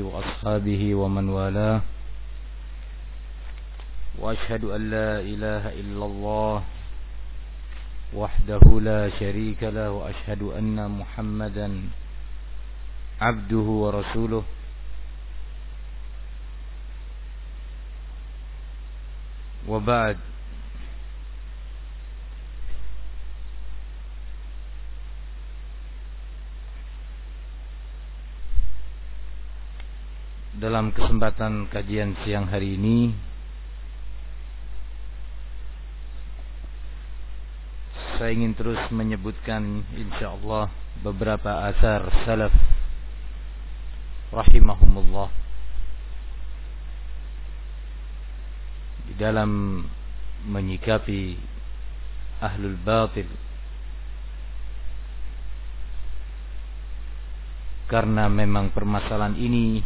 وأصحابه ومن والاه. وأشهد أن لا إله إلا الله وحده لا شريك له وأشهد أن محمدا عبده ورسوله. وبعد dalam kesempatan kajian siang hari ini saya ingin terus menyebutkan insyaallah beberapa asar salaf rahimahumullah di dalam menyikapi ahlul batil. Karena memang permasalahan ini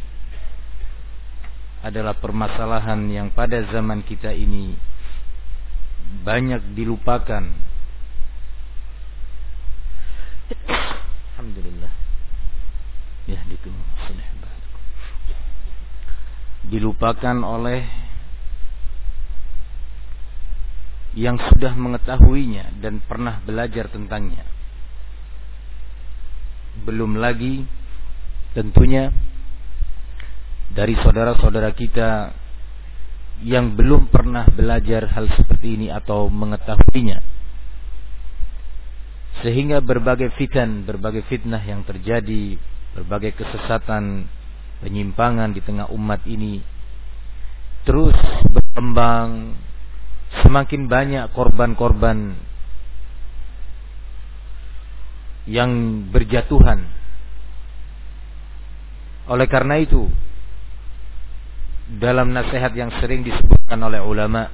adalah permasalahan yang pada zaman kita ini banyak dilupakan. Alhamdulillah. Ya, itu dilupakan oleh yang sudah mengetahuinya dan pernah belajar tentangnya. Belum lagi tentunya dari saudara-saudara kita yang belum pernah belajar hal seperti ini atau mengetahuinya. Sehingga berbagai fitan, berbagai fitnah yang terjadi, berbagai kesesatan, penyimpangan di tengah umat ini terus berkembang, semakin banyak korban-korban yang berjatuhan. Oleh karena itu, dalam nasihat yang sering disebutkan oleh ulama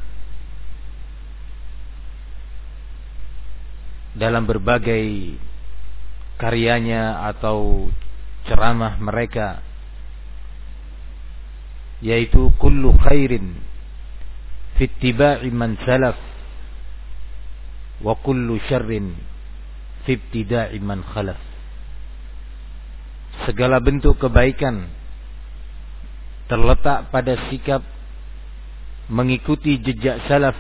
dalam berbagai karyanya atau ceramah mereka yaitu kullu khairin fi ittiba'i man salaf wa kullu syarrin fi ibtida'i man khalaf. Segala bentuk kebaikan terletak pada sikap mengikuti jejak salaf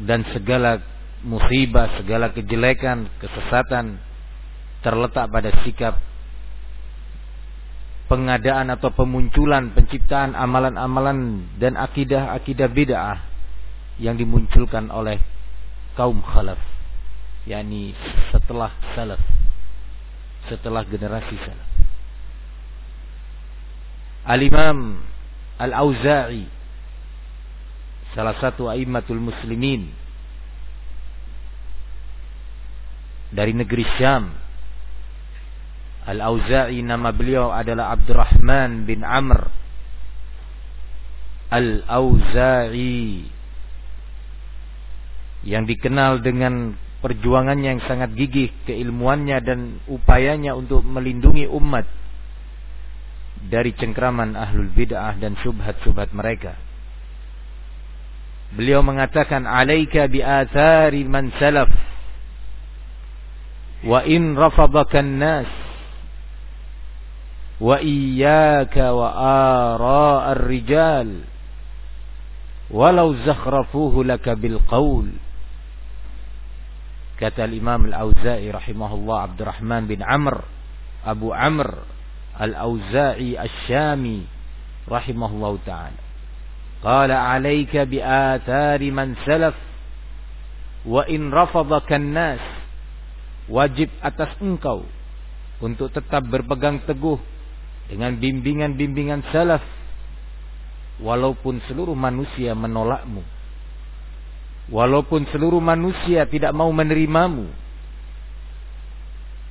dan segala musibah, segala kejelekan, kesesatan terletak pada sikap pengadaan atau pemunculan, penciptaan amalan-amalan dan akidah-akidah bid'ah yang dimunculkan oleh kaum khalaf, yakni setelah salaf, setelah generasi salaf. Al-Imam Al-Auza'i salah satu aimatul muslimin dari negeri Syam. Al-Auza'i nama beliau adalah Abdurrahman bin Amr Al-Auza'i yang dikenal dengan perjuangannya yang sangat gigih, keilmuannya dan upayanya untuk melindungi umat dari cengkraman ahlul bid'ah dan syubhat-syubhat mereka. Beliau mengatakan alaika bi athari man salaf wa in rafadaka nas wa iyyaka wa ara ar-rijal walau zakhrafuhu laka bil qaul kata Imam Al-Auza'i rahimahullah Abdurrahman bin Amr Abu Amr Al-Auza'i Asy-Syami rahimahullahu taala. Qala 'alaika bi athari man salaf wa in rafadaka an-nas wajib atas engkau untuk tetap berpegang teguh dengan bimbingan-bimbingan salaf walaupun seluruh manusia menolakmu walaupun seluruh manusia tidak mau menerimamu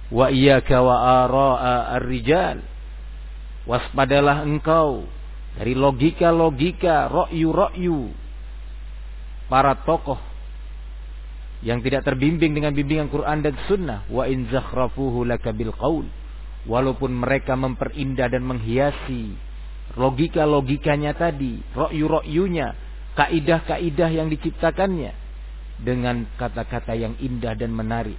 wa iyyaka wa ara'a ar-rijal Waspadalah engkau dari logika-logika, rokyu-rokyu para tokoh yang tidak terbimbing dengan bimbingan Quran dan Sunnah. Wa in zakhrafuhu laka bil qaul. Walaupun mereka memperindah dan menghiasi logika-logikanya tadi, rokyu-rokyunya, kaidah-kaidah yang diciptakannya dengan kata-kata yang indah dan menarik.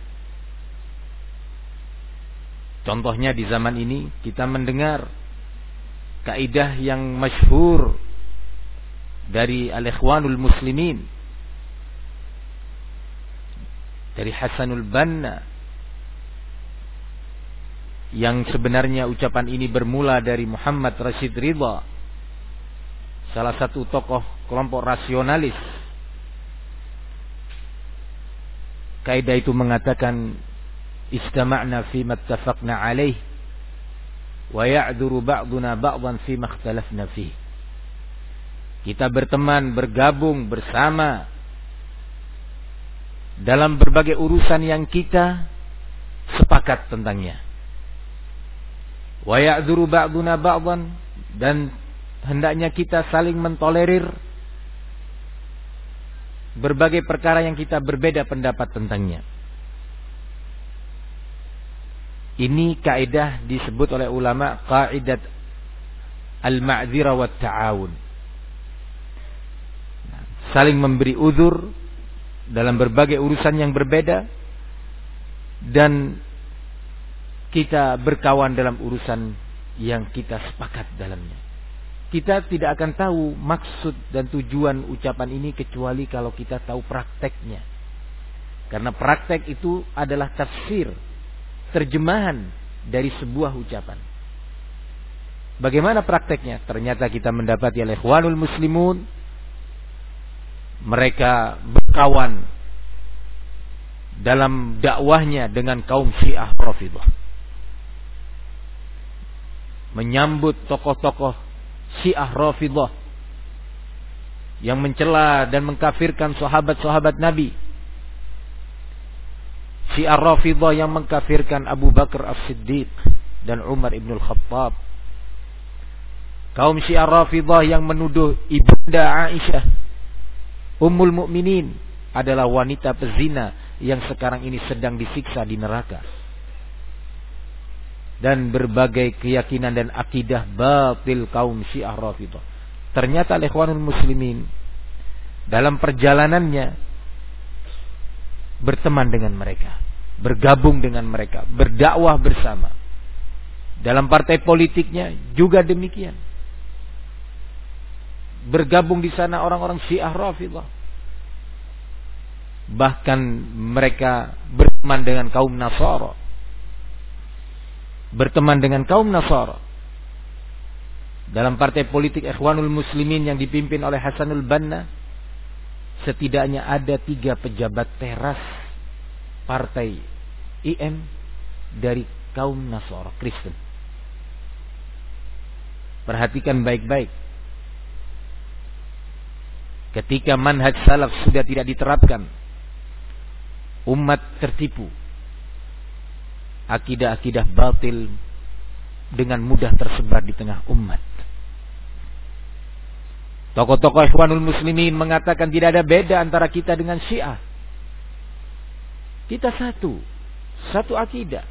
Contohnya di zaman ini kita mendengar kaidah yang masyhur dari al-ikhwanul muslimin. Dari Hasanul Banna. Yang sebenarnya ucapan ini bermula dari Muhammad Rashid Ridha salah satu tokoh kelompok rasionalis. Kaidah itu mengatakan istama'na fi mattafaqna alaih wa ya'dhuru ba'duna ba'dan fi makhtalafna fi kita berteman bergabung bersama dalam berbagai urusan yang kita sepakat tentangnya wa ya'dzuru ba'duna dan hendaknya kita saling mentolerir berbagai perkara yang kita berbeda pendapat tentangnya. Ini kaidah disebut oleh ulama kaidat al-ma'dzira wa ta'awun. Saling memberi uzur dalam berbagai urusan yang berbeda dan kita berkawan dalam urusan yang kita sepakat dalamnya. Kita tidak akan tahu maksud dan tujuan ucapan ini kecuali kalau kita tahu prakteknya. Karena praktek itu adalah tafsir, terjemahan dari sebuah ucapan. Bagaimana prakteknya? Ternyata kita mendapati oleh ikhwanul muslimun mereka berkawan dalam dakwahnya dengan kaum Syiah Rafidhah menyambut tokoh-tokoh Syiah Rafidah yang mencela dan mengkafirkan sahabat-sahabat Nabi. Syiah Rafidah yang mengkafirkan Abu Bakar As-Siddiq dan Umar Ibn Al-Khattab. Kaum Syiah Rafidah yang menuduh Ibunda Aisyah Ummul Mukminin adalah wanita pezina yang sekarang ini sedang disiksa di neraka dan berbagai keyakinan dan akidah batil kaum Syiah Rafidhah. Ternyata ikhwanul muslimin dalam perjalanannya berteman dengan mereka, bergabung dengan mereka, berdakwah bersama. Dalam partai politiknya juga demikian. Bergabung di sana orang-orang Syiah Rafidhah. Bahkan mereka berteman dengan kaum Nasara berteman dengan kaum Nasara dalam partai politik Ikhwanul Muslimin yang dipimpin oleh Hasanul Banna setidaknya ada tiga pejabat teras partai IM dari kaum Nasara Kristen. Perhatikan baik-baik. Ketika manhaj salaf sudah tidak diterapkan umat tertipu. Akidah-akidah batil dengan mudah tersebar di tengah umat. Tokoh-tokoh Ikhwanul Muslimin mengatakan tidak ada beda antara kita dengan Syiah. Kita satu, satu akidah.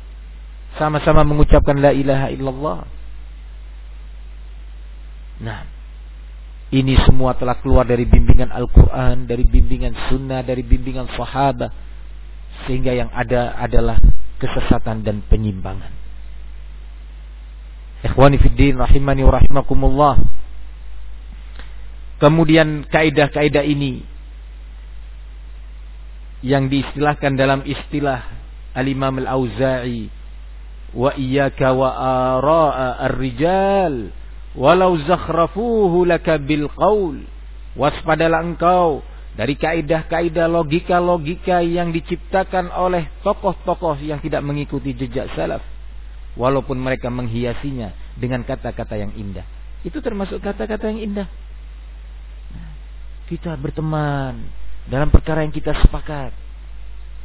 Sama-sama mengucapkan la ilaha illallah. Nah, ini semua telah keluar dari bimbingan Al-Quran, dari bimbingan Sunnah, dari bimbingan Sahabat. Sehingga yang ada adalah kesesatan dan penyimpangan. Ikhwani fiddin rahimani wa rahimakumullah. Kemudian kaidah-kaidah ini yang diistilahkan dalam istilah Al-Imam Al-Auza'i wa iyyaka wa ara'a ar-rijal walau zakhrafuhu laka bil qaul. Waspadalah engkau dari kaidah-kaidah logika-logika yang diciptakan oleh tokoh-tokoh yang tidak mengikuti jejak salaf walaupun mereka menghiasinya dengan kata-kata yang indah. Itu termasuk kata-kata yang indah kita berteman dalam perkara yang kita sepakat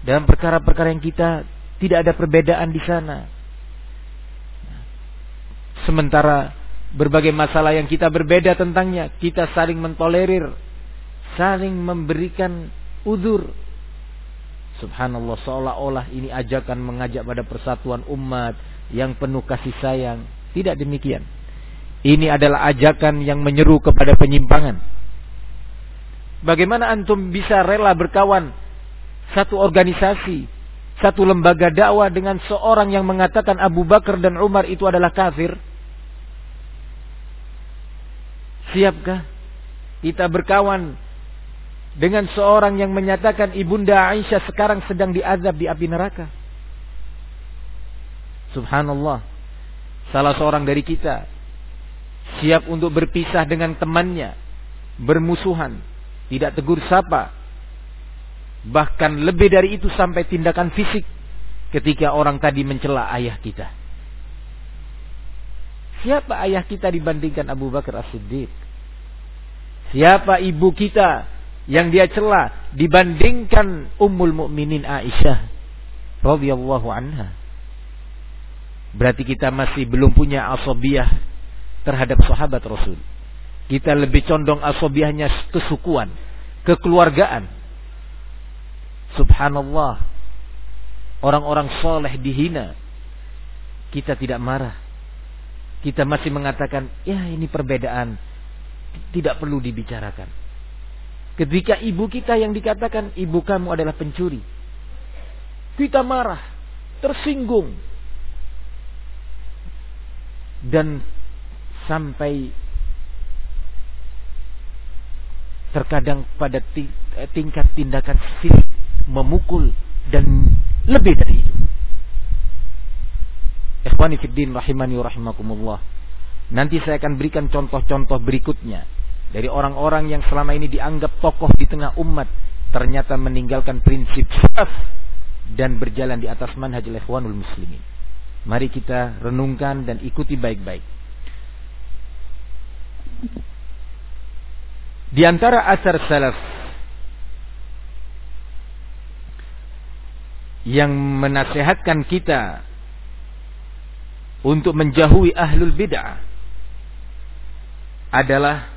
dalam perkara-perkara yang kita tidak ada perbedaan di sana sementara berbagai masalah yang kita berbeda tentangnya kita saling mentolerir saling memberikan udur. Subhanallah seolah-olah ini ajakan mengajak pada persatuan umat yang penuh kasih sayang. Tidak demikian. Ini adalah ajakan yang menyeru kepada penyimpangan. Bagaimana antum bisa rela berkawan satu organisasi satu lembaga dakwah dengan seorang yang mengatakan Abu Bakar dan Umar itu adalah kafir? Siapkah kita berkawan dengan seorang yang menyatakan Ibunda Aisyah sekarang sedang diazab di api neraka? Subhanallah. Salah seorang dari kita siap untuk berpisah dengan temannya, bermusuhan, tidak tegur sapa, bahkan lebih dari itu sampai tindakan fisik ketika orang tadi mencela ayah kita. Siapa ayah kita dibandingkan Abu Bakar As-Siddiq? Siapa ibu kita yang dia cela dibandingkan Ummul Mukminin Aisyah radhiyallahu anha? Berarti kita masih belum punya asobiah terhadap sahabat Rasul. Kita lebih condong asobiahnya kesukuan, kekeluargaan. Subhanallah. Orang-orang soleh dihina. Kita tidak marah. Kita masih mengatakan, ya ini perbedaan. Tidak perlu dibicarakan. Ketika ibu kita yang dikatakan, ibu kamu adalah pencuri. Kita marah. Tersinggung. Dan sampai terkadang pada tingkat tindakan fisik memukul dan lebih dari itu. Ikhwani fiddin rahimani rahimakumullah. Nanti saya akan berikan contoh-contoh berikutnya dari orang-orang yang selama ini dianggap tokoh di tengah umat ternyata meninggalkan prinsip salaf dan berjalan di atas manhaj ikhwanul muslimin. Mari kita renungkan dan ikuti baik-baik. Di antara asar salaf yang menasehatkan kita untuk menjauhi ahlul bid'ah adalah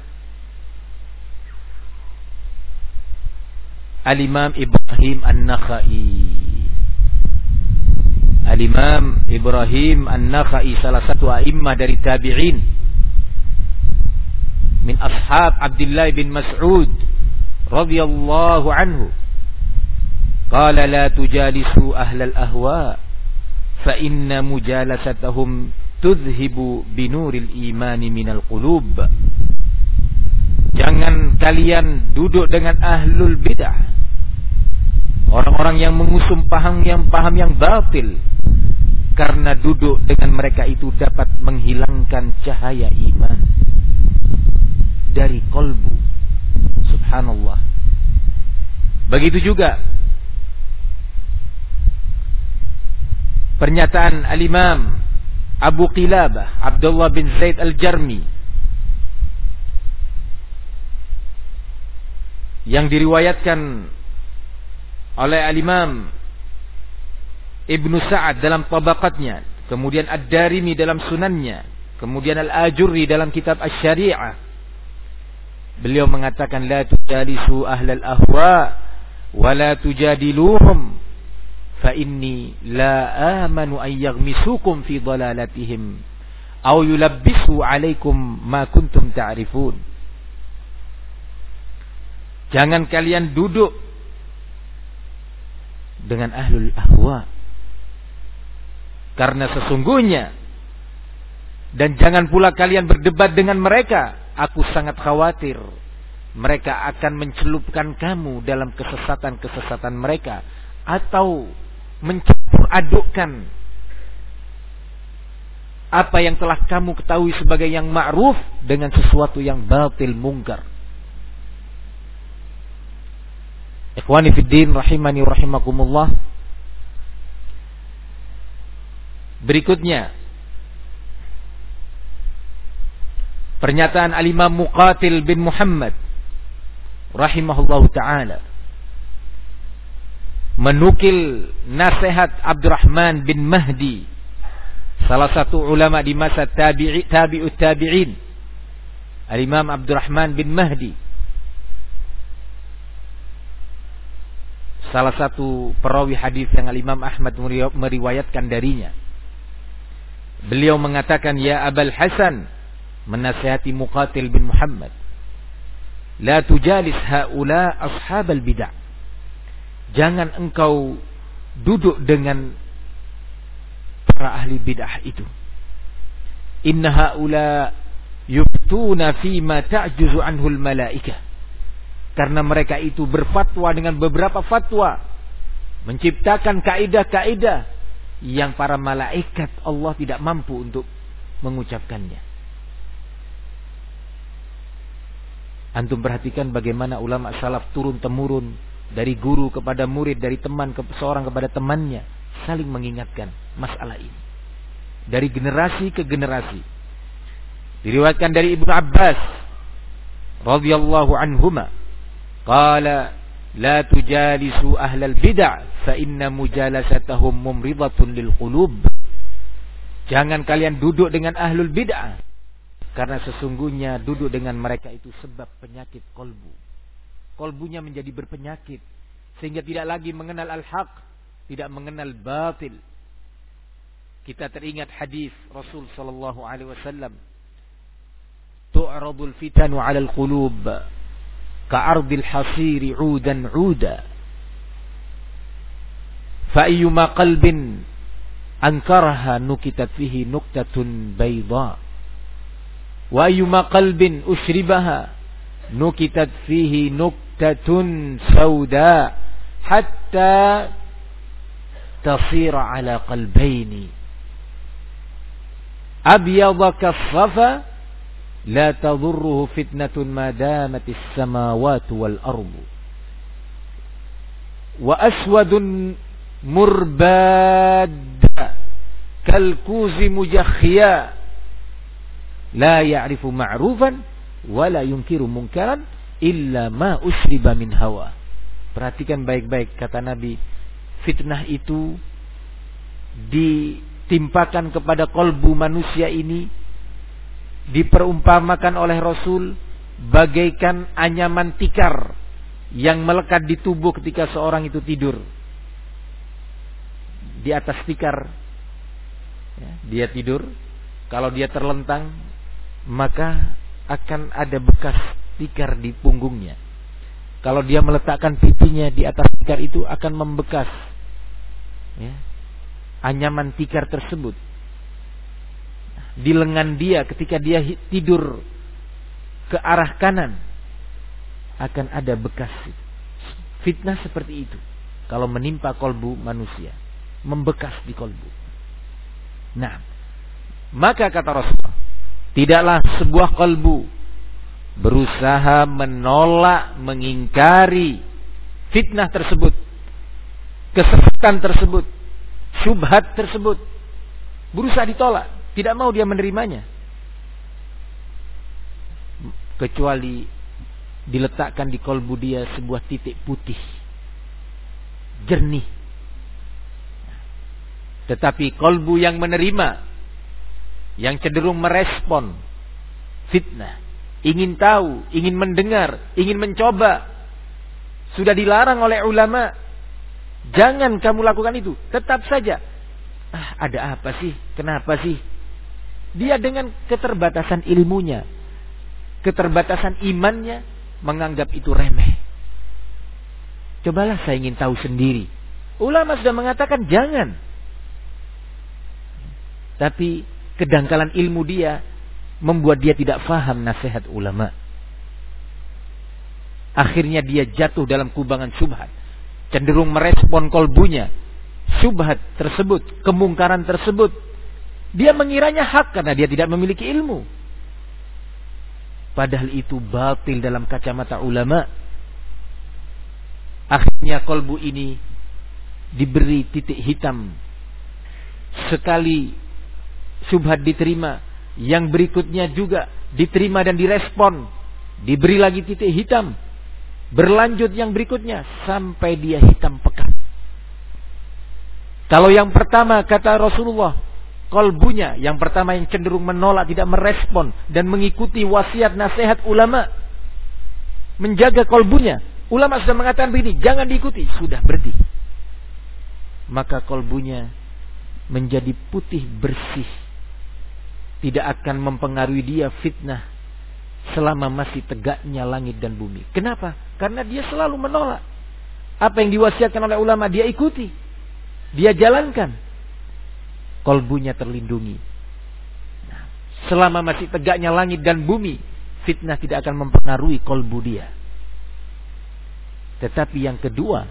Al-Imam Ibrahim An-Nakhai. Al-Imam Ibrahim An-Nakhai salah satu a'immah dari tabi'in min ashab Abdullah bin Mas'ud radhiyallahu anhu. Qala la tujalisu ahlal ahwa fa inna mujalasatahum تذهب binuril الإيمان minal qulub. Jangan kalian duduk dengan ahlul bidah. Orang-orang yang mengusung paham yang paham yang batil. Karena duduk dengan mereka itu dapat menghilangkan cahaya iman dari kolbu. Subhanallah. Begitu juga pernyataan al-Imam Abu Qilabah Abdullah bin Zaid al-Jarmi yang diriwayatkan oleh al-Imam Ibnu Sa'ad dalam tabaqatnya kemudian Ad-Darimi dalam sunannya kemudian Al-Ajurri dalam kitab Asy-Syari'ah beliau mengatakan la tujalisu ahlal ahwa wa la tujadiluhum. Fa inni la amanu an yaghmisukum fi dalalatihim. Aw yulabbisu alaikum ma kuntum ta'rifun. Jangan kalian duduk dengan ahlul ahwa. Karena sesungguhnya dan jangan pula kalian berdebat dengan mereka aku sangat khawatir mereka akan mencelupkan kamu dalam kesesatan-kesesatan mereka atau mencampur adukkan apa yang telah kamu ketahui sebagai yang ma'ruf dengan sesuatu yang batil mungkar. Ikhwani fiddin rahimani rahimakumullah. Berikutnya pernyataan al-Imam Muqatil bin Muhammad rahimahullahu taala. Menukil nasihat Abdurrahman bin Mahdi salah satu ulama di masa tabi'i tabi'ut tabi'in. Al-Imam Abdurrahman bin Mahdi. Salah satu perawi hadis yang Al-Imam Ahmad meriwayatkan darinya. Beliau mengatakan ya Abul Hasan menasihati Muqatil bin Muhammad la tujalis haula ashabal bid'ah Jangan engkau duduk dengan para ahli bid'ah itu. Inna haula yuftuna fima ta'juzu anhu al-malaikah. Karena mereka itu berfatwa dengan beberapa fatwa. Menciptakan kaidah-kaidah yang para malaikat Allah tidak mampu untuk mengucapkannya. Antum perhatikan bagaimana ulama salaf turun temurun dari guru kepada murid, dari teman ke seorang kepada temannya, saling mengingatkan masalah ini. Dari generasi ke generasi. Diriwayatkan dari Ibnu Abbas radhiyallahu anhuma qala la tujalisu ahlal bid'ah fa inna mujalasatahum mumridatun lil qulub. Jangan kalian duduk dengan ahlul bid'ah karena sesungguhnya duduk dengan mereka itu sebab penyakit kolbu. Kolbunya menjadi berpenyakit. Sehingga tidak lagi mengenal al-haq. Tidak mengenal batil. Kita teringat hadis Rasul sallallahu alaihi wasallam. Tu'radul fitanu al-qulub ka'ardil hasiri 'udan 'uda. Fa'ayyuma qalbin ankaraha nukitat fihi nuktatun bayda. Wa ayyuma qalbin ushribaha nukitat fihi nuktatun sauda hatta tasira ala qalbaini abyadha kassafa la tadurruhu fitnatun ma damat as-samawati wal ardu wa aswadun murbad kalkuzi mujakhya la ya'rifu ma'rufan wa la yunkiru munkaran illa ma usriba min hawa. Perhatikan baik-baik kata Nabi, fitnah itu ditimpakan kepada kolbu manusia ini diperumpamakan oleh Rasul bagaikan anyaman tikar yang melekat di tubuh ketika seorang itu tidur. Di atas tikar ya, dia tidur, kalau dia terlentang maka akan ada bekas tikar di punggungnya. Kalau dia meletakkan pipinya di atas tikar itu akan membekas ya, anyaman tikar tersebut. Di lengan dia ketika dia tidur ke arah kanan akan ada bekas fitnah seperti itu. Kalau menimpa kolbu manusia membekas di kolbu. Nah maka kata Rasulullah Tidaklah sebuah kalbu berusaha menolak, mengingkari fitnah tersebut, kesesatan tersebut, syubhat tersebut. Berusaha ditolak, tidak mau dia menerimanya. Kecuali diletakkan di kolbu dia sebuah titik putih. Jernih. Tetapi kolbu yang menerima yang cenderung merespon fitnah, ingin tahu, ingin mendengar, ingin mencoba. Sudah dilarang oleh ulama. Jangan kamu lakukan itu. Tetap saja. Ah, ada apa sih? Kenapa sih? Dia dengan keterbatasan ilmunya, keterbatasan imannya, menganggap itu remeh. Cobalah saya ingin tahu sendiri. Ulama sudah mengatakan jangan. Tapi kedangkalan ilmu dia membuat dia tidak faham nasihat ulama. Akhirnya dia jatuh dalam kubangan subhat. Cenderung merespon kolbunya. Subhat tersebut, kemungkaran tersebut. Dia mengiranya hak karena dia tidak memiliki ilmu. Padahal itu batil dalam kacamata ulama. Akhirnya kolbu ini diberi titik hitam. Sekali subhat diterima, yang berikutnya juga diterima dan direspon, diberi lagi titik hitam, berlanjut yang berikutnya sampai dia hitam pekat. Kalau yang pertama kata Rasulullah, kolbunya yang pertama yang cenderung menolak, tidak merespon dan mengikuti wasiat nasihat ulama, menjaga kolbunya. Ulama sudah mengatakan begini, jangan diikuti, sudah berhenti. Maka kolbunya menjadi putih bersih tidak akan mempengaruhi dia fitnah selama masih tegaknya langit dan bumi. Kenapa? Karena dia selalu menolak apa yang diwasiatkan oleh ulama, dia ikuti. Dia jalankan. Kolbunya terlindungi. Nah, selama masih tegaknya langit dan bumi, fitnah tidak akan mempengaruhi kolbu dia. Tetapi yang kedua,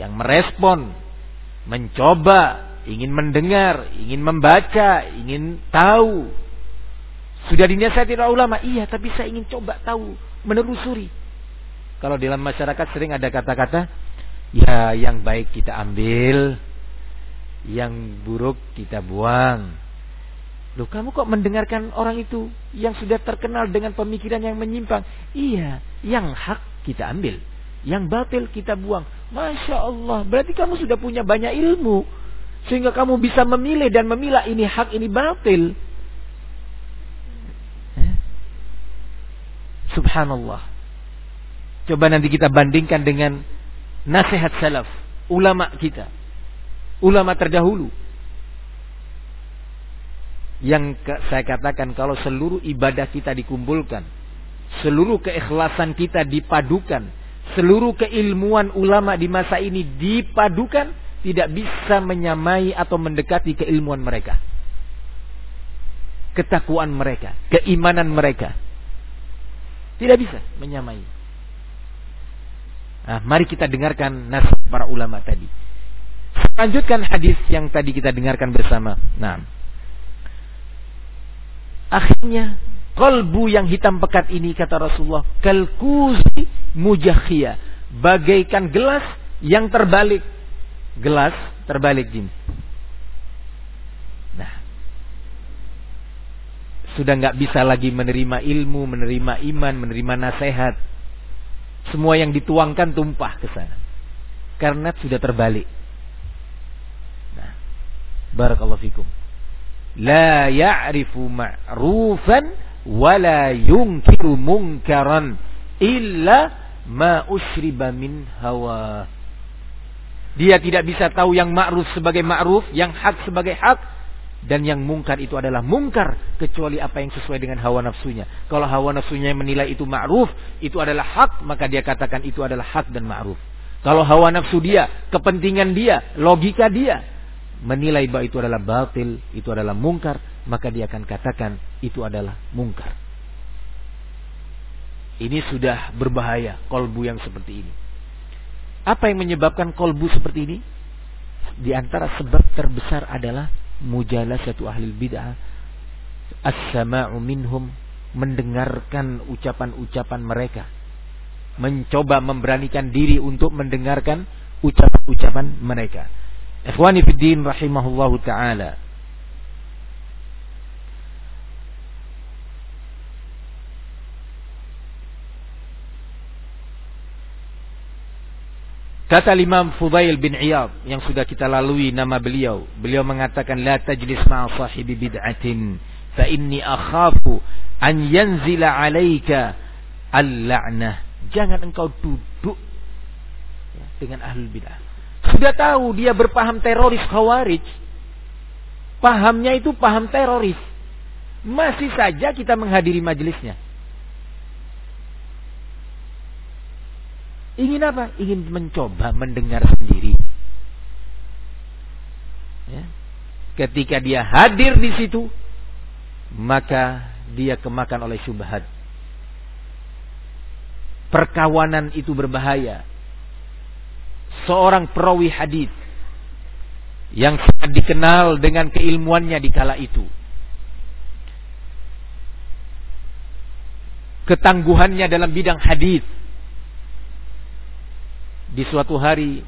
yang merespon, mencoba ingin mendengar, ingin membaca, ingin tahu. Sudah dinasihati oleh ulama, iya tapi saya ingin coba tahu, menelusuri. Kalau dalam masyarakat sering ada kata-kata, ya yang baik kita ambil, yang buruk kita buang. Loh kamu kok mendengarkan orang itu yang sudah terkenal dengan pemikiran yang menyimpang? Iya, yang hak kita ambil. Yang batil kita buang. Masya Allah, berarti kamu sudah punya banyak ilmu. Sehingga kamu bisa memilih dan memilah ini hak, ini batil. Eh? Subhanallah. Coba nanti kita bandingkan dengan nasihat salaf, ulama kita. Ulama terdahulu. Yang saya katakan kalau seluruh ibadah kita dikumpulkan, seluruh keikhlasan kita dipadukan, seluruh keilmuan ulama di masa ini dipadukan, tidak bisa menyamai atau mendekati keilmuan mereka. Ketakuan mereka, keimanan mereka. Tidak bisa menyamai. Nah, mari kita dengarkan nasihat para ulama tadi. Lanjutkan hadis yang tadi kita dengarkan bersama. Nah. Akhirnya kalbu yang hitam pekat ini kata Rasulullah kalkuzi mujahiyah bagaikan gelas yang terbalik gelas terbalik gini. Nah, sudah nggak bisa lagi menerima ilmu, menerima iman, menerima nasihat. Semua yang dituangkan tumpah ke sana. Karena sudah terbalik. Nah, barakallahu fikum. La ya'rifu ma'rufan wa la yunkiru munkaran illa ma'usriba min hawa. Dia tidak bisa tahu yang ma'ruf sebagai ma'ruf, yang hak sebagai hak, dan yang mungkar itu adalah mungkar kecuali apa yang sesuai dengan hawa nafsunya. Kalau hawa nafsunya yang menilai itu ma'ruf, itu adalah hak, maka dia katakan itu adalah hak dan ma'ruf. Kalau hawa nafsu dia, kepentingan dia, logika dia menilai bahwa itu adalah batil, itu adalah mungkar, maka dia akan katakan itu adalah mungkar. Ini sudah berbahaya kolbu yang seperti ini. Apa yang menyebabkan kolbu seperti ini? Di antara sebab terbesar adalah mujalasatu ahli bid'ah. As-sama'u minhum mendengarkan ucapan-ucapan mereka. Mencoba memberanikan diri untuk mendengarkan ucapan-ucapan mereka. Ikhwani fiddin rahimahullahu ta'ala. Kata Imam Fudail bin Iyad yang sudah kita lalui nama beliau. Beliau mengatakan la tajlis ma'a sahibi bid'atin fa inni akhafu an yanzila 'alaika al-la'nah. Jangan engkau duduk dengan ahli bid'ah. Sudah tahu dia berpaham teroris khawarij. Pahamnya itu paham teroris. Masih saja kita menghadiri majelisnya. Ingin apa? Ingin mencoba mendengar sendiri. Ya. Ketika dia hadir di situ, maka dia kemakan oleh syubhat. Perkawanan itu berbahaya. Seorang perawi hadis yang sangat dikenal dengan keilmuannya di kala itu. Ketangguhannya dalam bidang hadis di suatu hari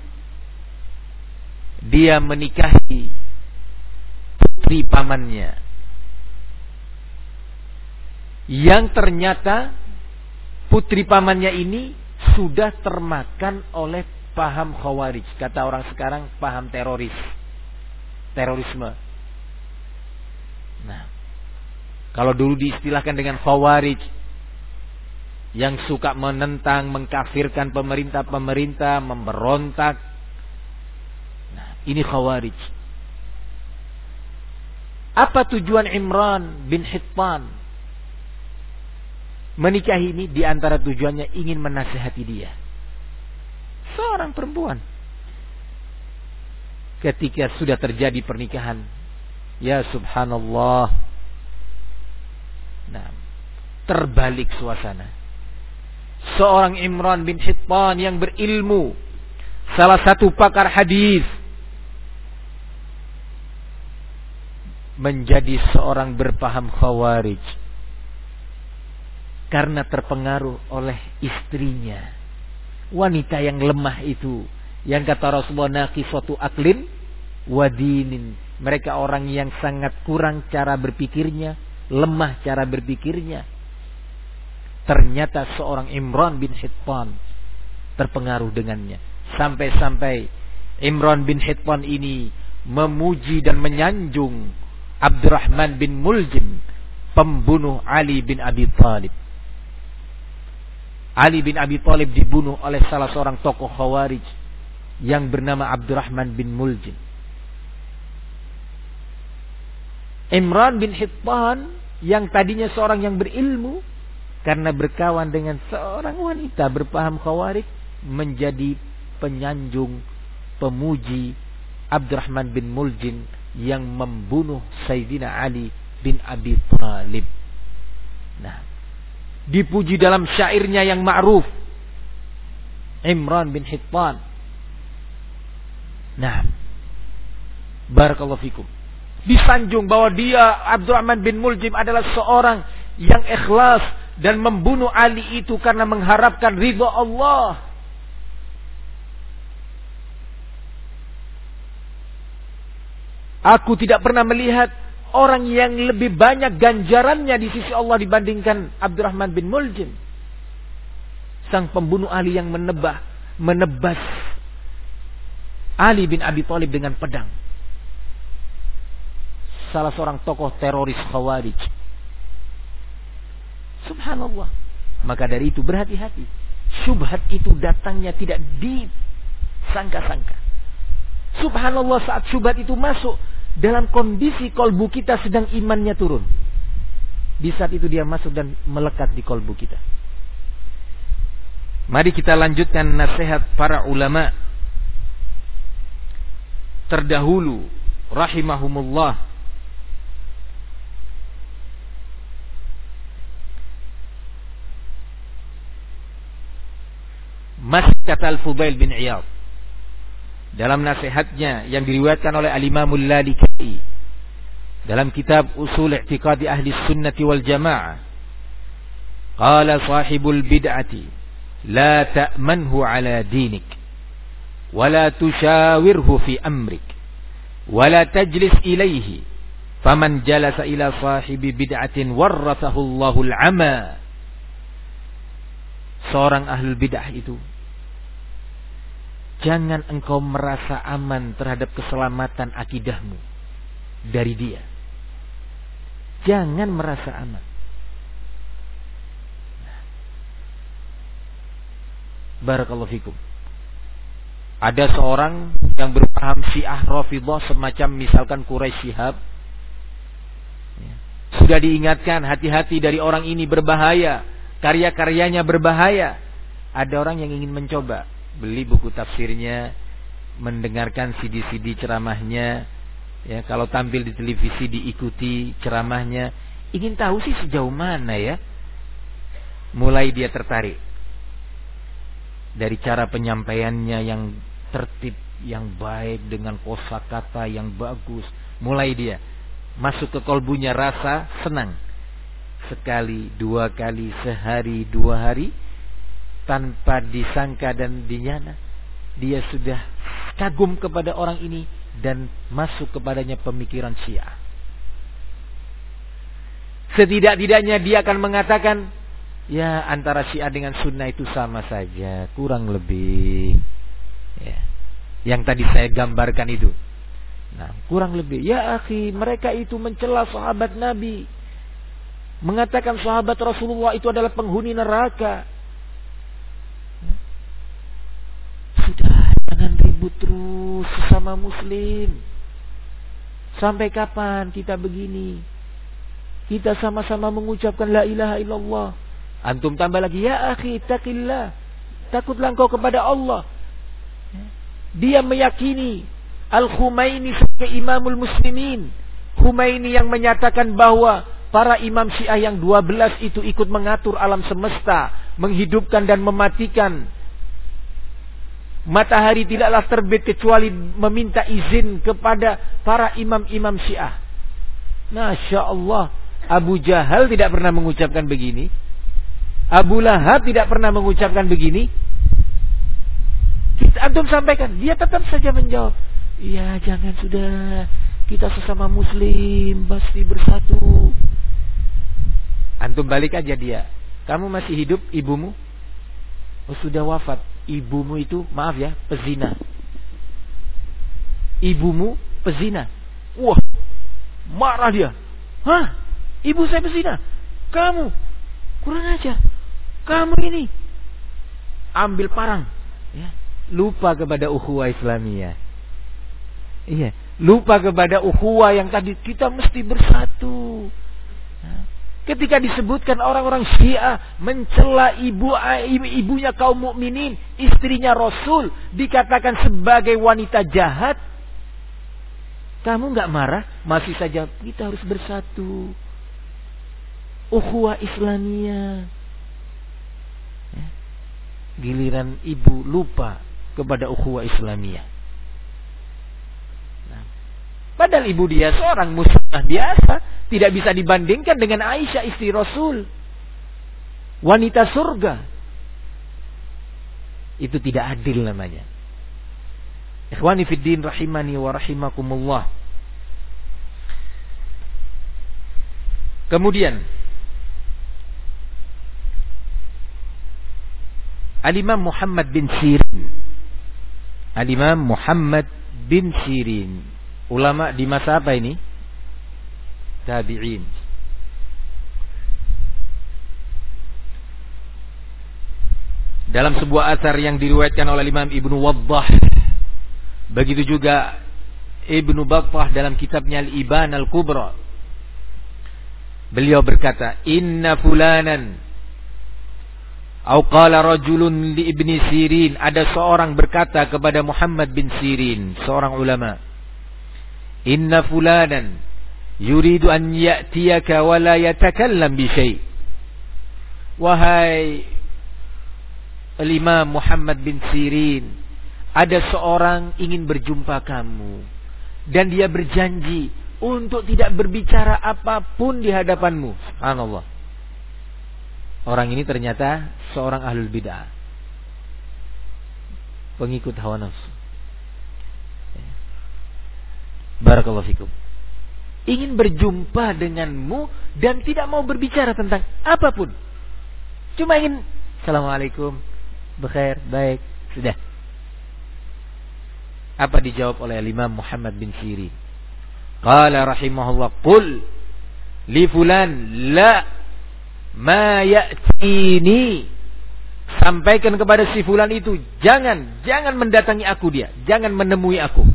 dia menikahi putri pamannya. Yang ternyata putri pamannya ini sudah termakan oleh paham khawarij. Kata orang sekarang paham teroris. Terorisme. Nah kalau dulu diistilahkan dengan khawarij yang suka menentang, mengkafirkan pemerintah-pemerintah, memberontak. Nah, ini khawarij. Apa tujuan Imran bin Hitman? Menikah ini di antara tujuannya ingin menasehati dia. Seorang perempuan. Ketika sudah terjadi pernikahan. Ya subhanallah. Nah, terbalik suasana Seorang Imran bin Hittan yang berilmu, salah satu pakar hadis, menjadi seorang berpaham khawarij. Karena terpengaruh oleh istrinya. Wanita yang lemah itu. Yang kata Rasulullah suatu aklin wadinin mereka orang yang sangat kurang cara berpikirnya lemah cara berpikirnya ternyata seorang Imran bin Hittan terpengaruh dengannya sampai-sampai Imran bin Hittan ini memuji dan menyanjung Abdurrahman bin Muljim pembunuh Ali bin Abi Thalib. Ali bin Abi Thalib dibunuh oleh salah seorang tokoh Khawarij yang bernama Abdurrahman bin Muljim. Imran bin Hittan yang tadinya seorang yang berilmu karena berkawan dengan seorang wanita berpaham Khawarij menjadi penyanjung pemuji Abdurrahman bin Muljim yang membunuh Sayyidina Ali bin Abi Thalib. Nah, dipuji dalam syairnya yang ma'ruf Imran bin Hittan. Nah, barakallahu fikum. Disanjung bahwa dia Abdurrahman bin Muljim adalah seorang yang ikhlas dan membunuh Ali itu karena mengharapkan ridha Allah. Aku tidak pernah melihat orang yang lebih banyak ganjarannya di sisi Allah dibandingkan Abdurrahman bin Muljim. Sang pembunuh Ali yang menebah, menebas Ali bin Abi Thalib dengan pedang. Salah seorang tokoh teroris Khawarij. Subhanallah. Maka dari itu berhati-hati. Subhat itu datangnya tidak disangka-sangka. Subhanallah saat syubhat itu masuk dalam kondisi kolbu kita sedang imannya turun. Di saat itu dia masuk dan melekat di kolbu kita. Mari kita lanjutkan nasihat para ulama terdahulu rahimahumullah Maskat Al-Fudail bin Iyad. Dalam nasihatnya yang diriwayatkan oleh Al-Imamul Lalikai. Dalam kitab Usul I'tiqadi Ahli Sunnati Wal Jamaah. Qala sahibul bid'ati. La ta'manhu ala dinik. Wala tushawirhu fi amrik. Wala tajlis ilaihi. Faman jalasa ila sahibi bid'atin warrasahu Allahul ama. Seorang ahlul bid'ah itu Jangan engkau merasa aman terhadap keselamatan akidahmu dari dia. Jangan merasa aman. Barakallahu fikum. Ada seorang yang berpaham syiah Rafidah semacam misalkan Quraisy Syihab. Ya. Sudah diingatkan hati-hati dari orang ini berbahaya. Karya-karyanya berbahaya. Ada orang yang ingin mencoba beli buku tafsirnya, mendengarkan CD-CD ceramahnya, ya kalau tampil di televisi diikuti ceramahnya, ingin tahu sih sejauh mana ya. Mulai dia tertarik dari cara penyampaiannya yang tertib, yang baik dengan kosakata yang bagus. Mulai dia masuk ke kolbunya rasa senang. Sekali, dua kali, sehari, dua hari tanpa disangka dan dinyana dia sudah kagum kepada orang ini dan masuk kepadanya pemikiran Syiah. Setidak-tidaknya dia akan mengatakan, ya antara Syiah dengan Sunnah itu sama saja, kurang lebih. Ya. Yang tadi saya gambarkan itu. Nah, kurang lebih. Ya akhi, mereka itu mencela sahabat Nabi. Mengatakan sahabat Rasulullah itu adalah penghuni neraka. Sudah, jangan ribut terus sesama muslim. Sampai kapan kita begini? Kita sama-sama mengucapkan la ilaha illallah. Antum tambah lagi, ya akhi, takillah. Takutlah engkau kepada Allah. Dia meyakini Al-Khumaini sebagai imamul muslimin. Khumaini yang menyatakan bahwa para imam syiah yang 12 itu ikut mengatur alam semesta. Menghidupkan dan mematikan. Matahari tidaklah terbit kecuali meminta izin kepada para imam-imam syiah. Masya Allah. Abu Jahal tidak pernah mengucapkan begini. Abu Lahab tidak pernah mengucapkan begini. Kita antum sampaikan, dia tetap saja menjawab, "Iya, jangan sudah. Kita sesama muslim pasti bersatu." Antum balik aja dia. Kamu masih hidup ibumu? Oh, sudah wafat. Ibumu itu, maaf ya, pezina. Ibumu pezina. Wah, marah dia. Hah? Ibu saya pezina. Kamu kurang ajar. Kamu ini ambil parang, ya. lupa kepada ukhuwah Islamiyah. Iya, lupa kepada ukhuwah yang tadi kita mesti bersatu. Ketika disebutkan orang-orang Syiah mencela ibu, ibu ibunya kaum mukminin, istrinya Rasul dikatakan sebagai wanita jahat, kamu nggak marah? Masih saja kita harus bersatu. Ukhuwah Islamiyah giliran ibu lupa kepada ukhuwah Islamiyah. Padahal ibu dia seorang muslimah biasa, tidak bisa dibandingkan dengan Aisyah istri Rasul. Wanita surga. Itu tidak adil namanya. Ikhwani fiddin rahimani wa rahimakumullah. Kemudian Al-Imam Muhammad bin Sirin. Al-Imam Muhammad bin Sirin. Ulama di masa apa ini? Tabi'in. Dalam sebuah asar yang diriwayatkan oleh Imam Ibnu Waddah. Begitu juga Ibnu Battah dalam kitabnya Al-Iban Al-Kubra. Beliau berkata, "Inna fulanan Au qala rajulun li Ibni Sirin, ada seorang berkata kepada Muhammad bin Sirin, seorang ulama. Inna fulanan yuridu an ya'tiyaka wa la yatakallam bi syai'. Wahai Imam Muhammad bin Sirin, ada seorang ingin berjumpa kamu dan dia berjanji untuk tidak berbicara apa pun di hadapanmu. Subhanallah. Orang ini ternyata seorang ahlul bid'ah. Pengikut hawa nafsu. Barakallahu fikum. Ingin berjumpa denganmu dan tidak mau berbicara tentang apa pun. Cuma ingin Assalamualaikum. Bekhair, baik, sudah. Apa dijawab oleh Imam Muhammad bin Sirin? Qala rahimahullah, "Qul li fulan la ma ya'tini sampaikan kepada si fulan itu jangan jangan mendatangi aku dia jangan menemui aku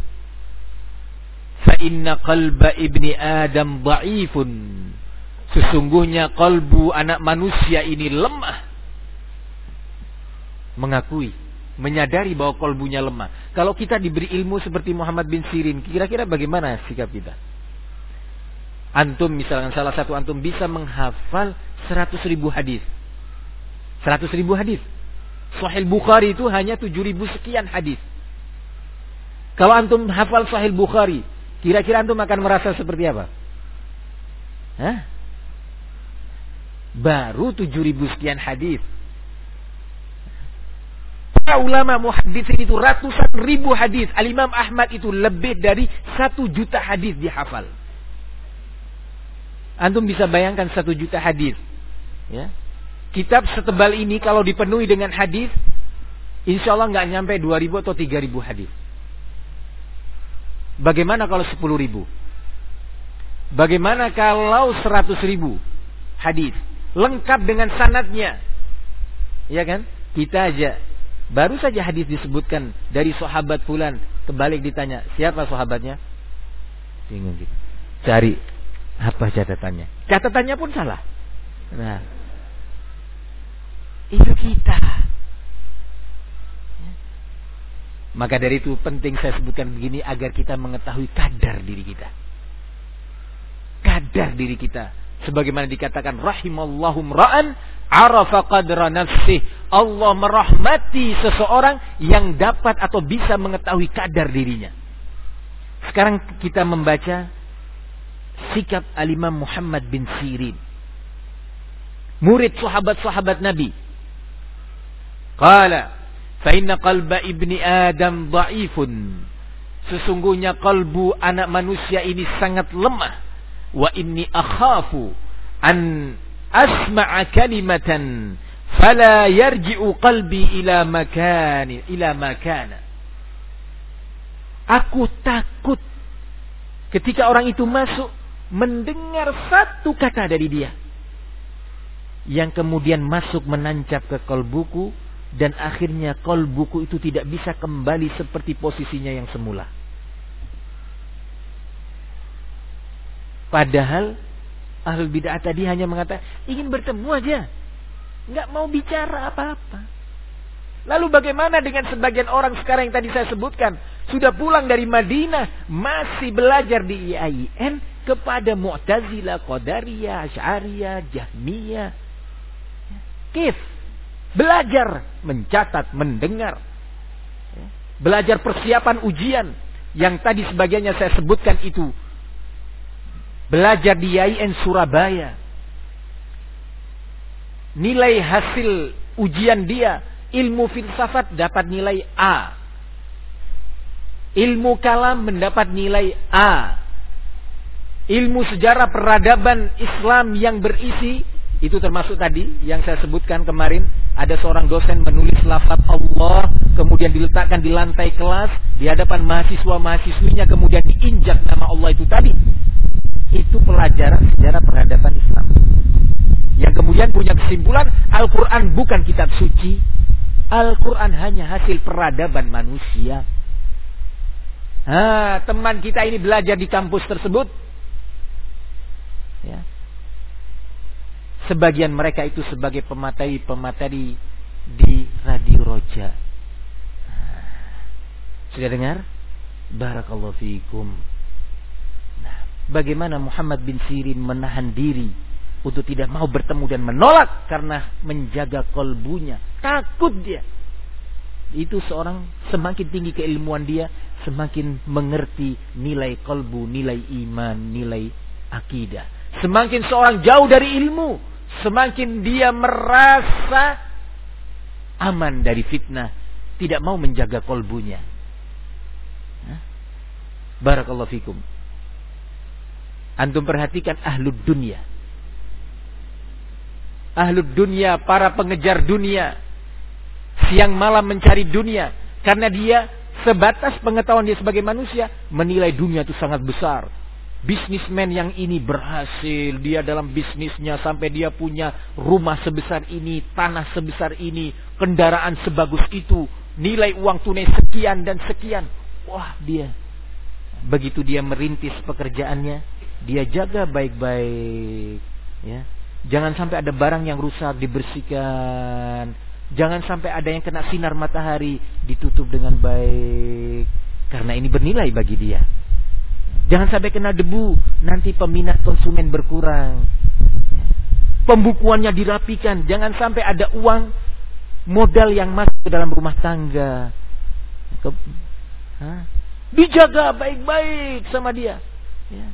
fa inna qalba ibni adam dhaifun sesungguhnya kalbu anak manusia ini lemah mengakui menyadari bahwa kalbunya lemah kalau kita diberi ilmu seperti Muhammad bin Sirin kira-kira bagaimana sikap kita antum misalkan salah satu antum bisa menghafal 100 ribu hadis. 100 ribu hadis. Sahih Bukhari itu hanya 7 ribu sekian hadis. Kalau antum hafal Sahih Bukhari, kira-kira antum akan merasa seperti apa? Hah? Baru 7 ribu sekian hadis. Para ulama muhadis itu ratusan ribu hadis. Al-Imam Ahmad itu lebih dari satu juta hadis dihafal. Antum bisa bayangkan satu juta hadis. Ya. Kitab setebal ini kalau dipenuhi dengan hadis, insya Allah nggak nyampe 2000 atau 3000 hadis. Bagaimana kalau 10 ribu? Bagaimana kalau 100 ribu hadis? Lengkap dengan sanatnya. Ya kan? Kita aja. Baru saja hadis disebutkan dari sahabat fulan. Kebalik ditanya, siapa sahabatnya? Bingung gitu. Cari apa catatannya. Catatannya pun salah. Nah, itu kita. Maka dari itu penting saya sebutkan begini agar kita mengetahui kadar diri kita. Kadar diri kita. Sebagaimana dikatakan rahimallahu ra'an arafa qadra nafsih. Allah merahmati seseorang yang dapat atau bisa mengetahui kadar dirinya. Sekarang kita membaca sikap Alimam Muhammad bin Sirin. Murid sahabat-sahabat Nabi. Qala Fa inna qalba ibni Adam dhaifun. Sesungguhnya kalbu anak manusia ini sangat lemah. Wa inni akhafu an asma'a kalimatan fala yarji'u qalbi ila makani ila makana. Aku takut ketika orang itu masuk mendengar satu kata dari dia yang kemudian masuk menancap ke kalbuku dan akhirnya kolbuku itu tidak bisa kembali seperti posisinya yang semula. Padahal ahlul bid'ah tadi hanya mengatakan ingin bertemu aja, nggak mau bicara apa-apa. Lalu bagaimana dengan sebagian orang sekarang yang tadi saya sebutkan sudah pulang dari Madinah masih belajar di IAIN kepada Mu'tazilah, Qadariyah, Asy'ariyah, Jahmiyah. Kif Belajar mencatat, mendengar. Belajar persiapan ujian. Yang tadi sebagiannya saya sebutkan itu. Belajar di IAIN Surabaya. Nilai hasil ujian dia. Ilmu filsafat dapat nilai A. Ilmu kalam mendapat nilai A. Ilmu sejarah peradaban Islam yang berisi itu termasuk tadi yang saya sebutkan kemarin. Ada seorang dosen menulis lafaz Allah. Kemudian diletakkan di lantai kelas. Di hadapan mahasiswa-mahasiswinya. Kemudian diinjak nama Allah itu tadi. Itu pelajaran sejarah peradaban Islam. Yang kemudian punya kesimpulan. Al-Quran bukan kitab suci. Al-Quran hanya hasil peradaban manusia. Ha, teman kita ini belajar di kampus tersebut. Ya, Sebagian mereka itu sebagai pemateri-pemateri di Radio Roja. Sudah dengar? Barakallahu fiikum. Nah, bagaimana Muhammad bin Sirin menahan diri untuk tidak mau bertemu dan menolak karena menjaga kolbunya. Takut dia. Itu seorang semakin tinggi keilmuan dia, semakin mengerti nilai kolbu, nilai iman, nilai akidah. Semakin seorang jauh dari ilmu, semakin dia merasa aman dari fitnah, tidak mau menjaga kolbunya. Barakallahu fikum. Antum perhatikan ahlud dunia. Ahlud dunia, para pengejar dunia. Siang malam mencari dunia. Karena dia sebatas pengetahuan dia sebagai manusia. Menilai dunia itu sangat besar bisnismen yang ini berhasil, dia dalam bisnisnya sampai dia punya rumah sebesar ini, tanah sebesar ini, kendaraan sebagus itu, nilai uang tunai sekian dan sekian. Wah, dia begitu dia merintis pekerjaannya, dia jaga baik-baik, ya. Jangan sampai ada barang yang rusak dibersihkan. Jangan sampai ada yang kena sinar matahari ditutup dengan baik karena ini bernilai bagi dia. Jangan sampai kena debu, nanti peminat konsumen berkurang. Pembukuannya dirapikan, jangan sampai ada uang modal yang masuk ke dalam rumah tangga. Ke, Dijaga baik-baik sama dia. Ya.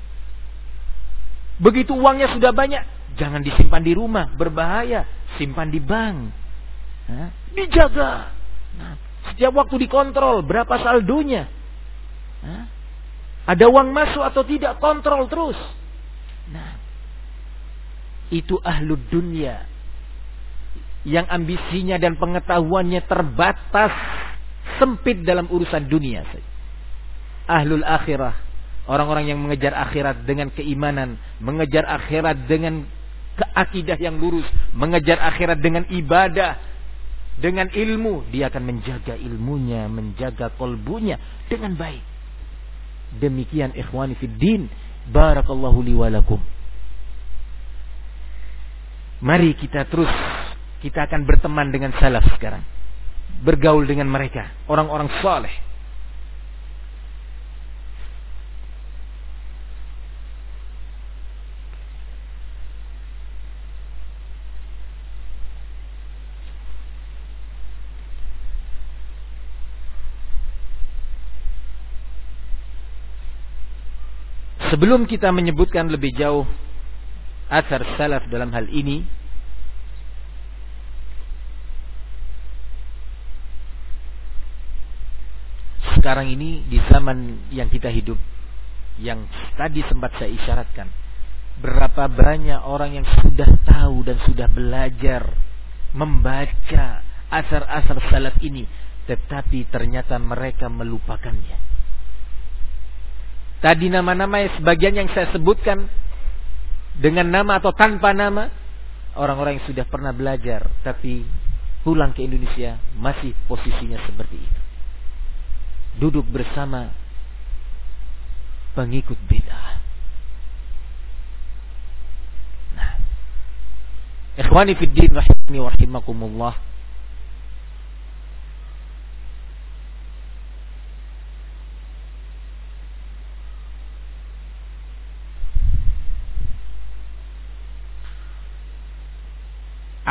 Begitu uangnya sudah banyak, jangan disimpan di rumah, berbahaya. Simpan di bank. Ha? Dijaga. Nah, setiap waktu dikontrol berapa saldonya. Hah? Ada uang masuk atau tidak, kontrol terus. Nah, itu ahlu dunia. Yang ambisinya dan pengetahuannya terbatas, sempit dalam urusan dunia. Ahlul akhirah. Orang-orang yang mengejar akhirat dengan keimanan. Mengejar akhirat dengan keakidah yang lurus. Mengejar akhirat dengan ibadah. Dengan ilmu. Dia akan menjaga ilmunya. Menjaga kolbunya dengan baik. Demikian ikhwani fid din. Barakallahu li walakum. Mari kita terus kita akan berteman dengan salaf sekarang. Bergaul dengan mereka, orang-orang saleh. Sebelum kita menyebutkan lebih jauh asar salaf dalam hal ini, sekarang ini di zaman yang kita hidup yang tadi sempat saya isyaratkan berapa banyak orang yang sudah tahu dan sudah belajar membaca asar-asar salaf ini tetapi ternyata mereka melupakannya tadi nama-nama sebagian yang saya sebutkan dengan nama atau tanpa nama orang-orang yang sudah pernah belajar tapi pulang ke Indonesia masih posisinya seperti itu duduk bersama pengikut bid'ah. Nah, ikhwani fid din rahimani wa rahimakumullah.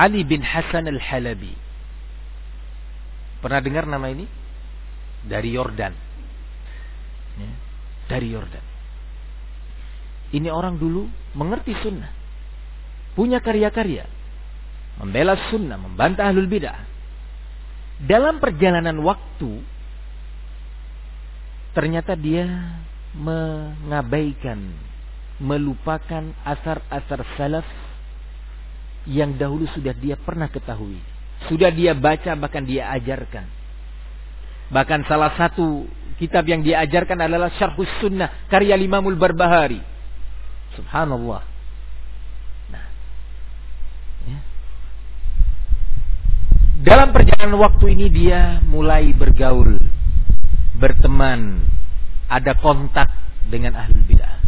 Ali bin Hasan al-Halabi. Pernah dengar nama ini? dari Yordan. Ya, dari Yordan. Ini orang dulu mengerti sunnah. Punya karya-karya. Membela sunnah, membantah ahlul bidah. Dalam perjalanan waktu, ternyata dia mengabaikan, melupakan asar-asar salaf yang dahulu sudah dia pernah ketahui. Sudah dia baca, bahkan dia ajarkan Bahkan salah satu kitab yang diajarkan adalah Syarhus Sunnah karya Imamul Barbahari. Subhanallah. Nah, ya. Dalam perjalanan waktu ini dia mulai bergaul, berteman, ada kontak dengan ahli bidah.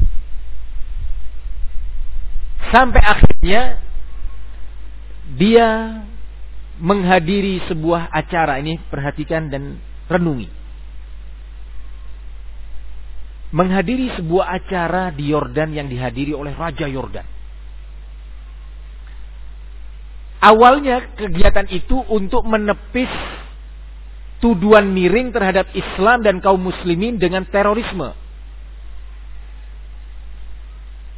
Sampai akhirnya dia menghadiri sebuah acara ini perhatikan dan renungi. Menghadiri sebuah acara di Yordan yang dihadiri oleh Raja Yordan. Awalnya kegiatan itu untuk menepis tuduhan miring terhadap Islam dan kaum muslimin dengan terorisme.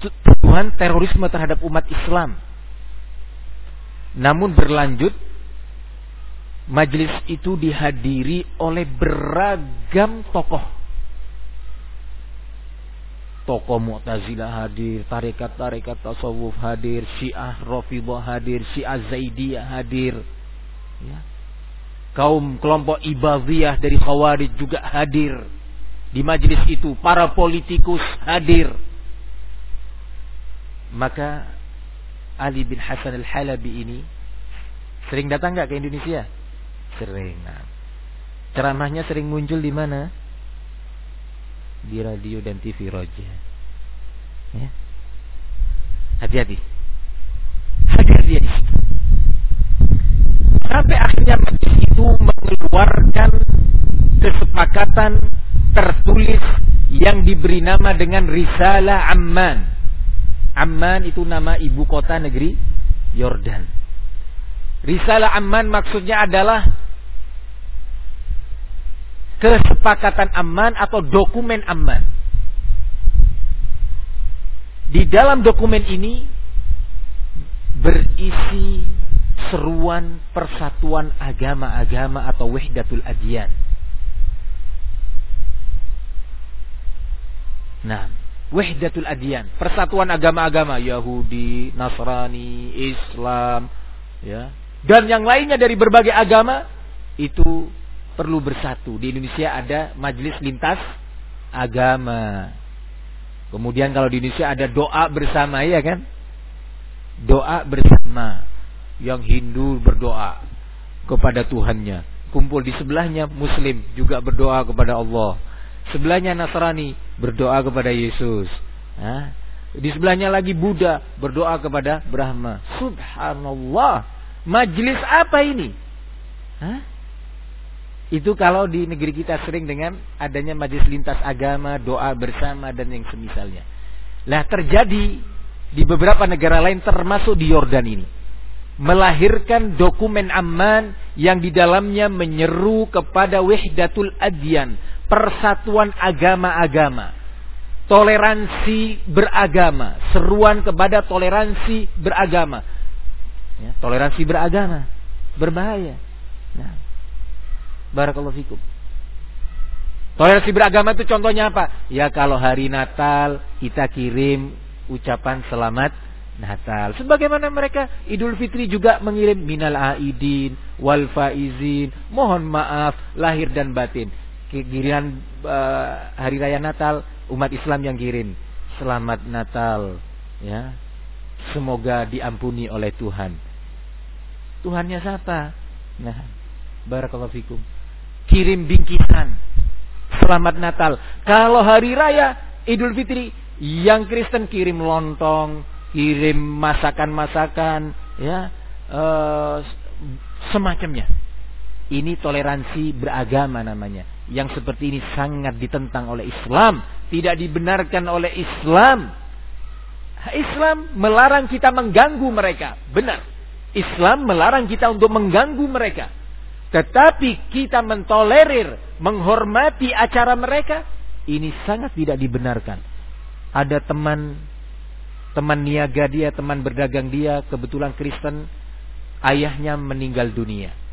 Tuduhan terorisme terhadap umat Islam. Namun berlanjut Majelis itu dihadiri oleh beragam tokoh. Tokoh Mu'tazilah hadir, tarekat-tarekat tasawuf hadir, Syiah Rafidhah hadir, Syiah Zaidiyah hadir. Ya. Kaum kelompok Ibadiyah dari Khawarij juga hadir. Di majelis itu para politikus hadir. Maka Ali bin Hasan al-Halabi ini sering datang nggak ke Indonesia? Sering. Nah, ceramahnya sering muncul di mana? Di radio dan TV Roja. Ya. Hati-hati. Situ. Sampai akhirnya majlis itu mengeluarkan kesepakatan tertulis yang diberi nama dengan Risalah Amman. Amman itu nama ibu kota negeri Yordan. Risalah Amman maksudnya adalah kesepakatan aman atau dokumen aman. Di dalam dokumen ini berisi seruan persatuan agama-agama atau wahdatul adyan. Nah, wahdatul adyan, persatuan agama-agama Yahudi, Nasrani, Islam, ya, dan yang lainnya dari berbagai agama itu perlu bersatu. Di Indonesia ada majelis lintas agama. Kemudian kalau di Indonesia ada doa bersama ya kan? Doa bersama. Yang Hindu berdoa kepada Tuhannya. Kumpul di sebelahnya Muslim juga berdoa kepada Allah. Sebelahnya Nasrani berdoa kepada Yesus. Hah? Di sebelahnya lagi Buddha berdoa kepada Brahma. Subhanallah. Majelis apa ini? Hah? Itu kalau di negeri kita sering dengan adanya majelis lintas agama, doa bersama dan yang semisalnya. Lah terjadi di beberapa negara lain termasuk di Yordan ini. Melahirkan dokumen aman yang di dalamnya menyeru kepada wahdatul adyan, persatuan agama-agama. toleransi beragama, seruan kepada toleransi beragama. Ya, toleransi beragama berbahaya. Nah, barakallahu fikum. Toleransi beragama itu contohnya apa? Ya kalau hari Natal kita kirim ucapan selamat Natal. Sebagaimana mereka Idul Fitri juga mengirim minal aidin wal faizin, mohon maaf lahir dan batin. Kiriman uh, hari raya Natal umat Islam yang kirim selamat Natal ya. Semoga diampuni oleh Tuhan. Tuhannya siapa? Nah, barakallahu fikum. Kirim bingkisan selamat Natal. Kalau hari raya Idul Fitri yang Kristen kirim lontong, kirim masakan-masakan, ya, uh, semacamnya. Ini toleransi beragama namanya. Yang seperti ini sangat ditentang oleh Islam. Tidak dibenarkan oleh Islam. Islam melarang kita mengganggu mereka. Benar. Islam melarang kita untuk mengganggu mereka. Tetapi kita mentolerir, menghormati acara mereka. Ini sangat tidak dibenarkan. Ada teman teman niaga dia, teman berdagang dia, kebetulan Kristen, ayahnya meninggal dunia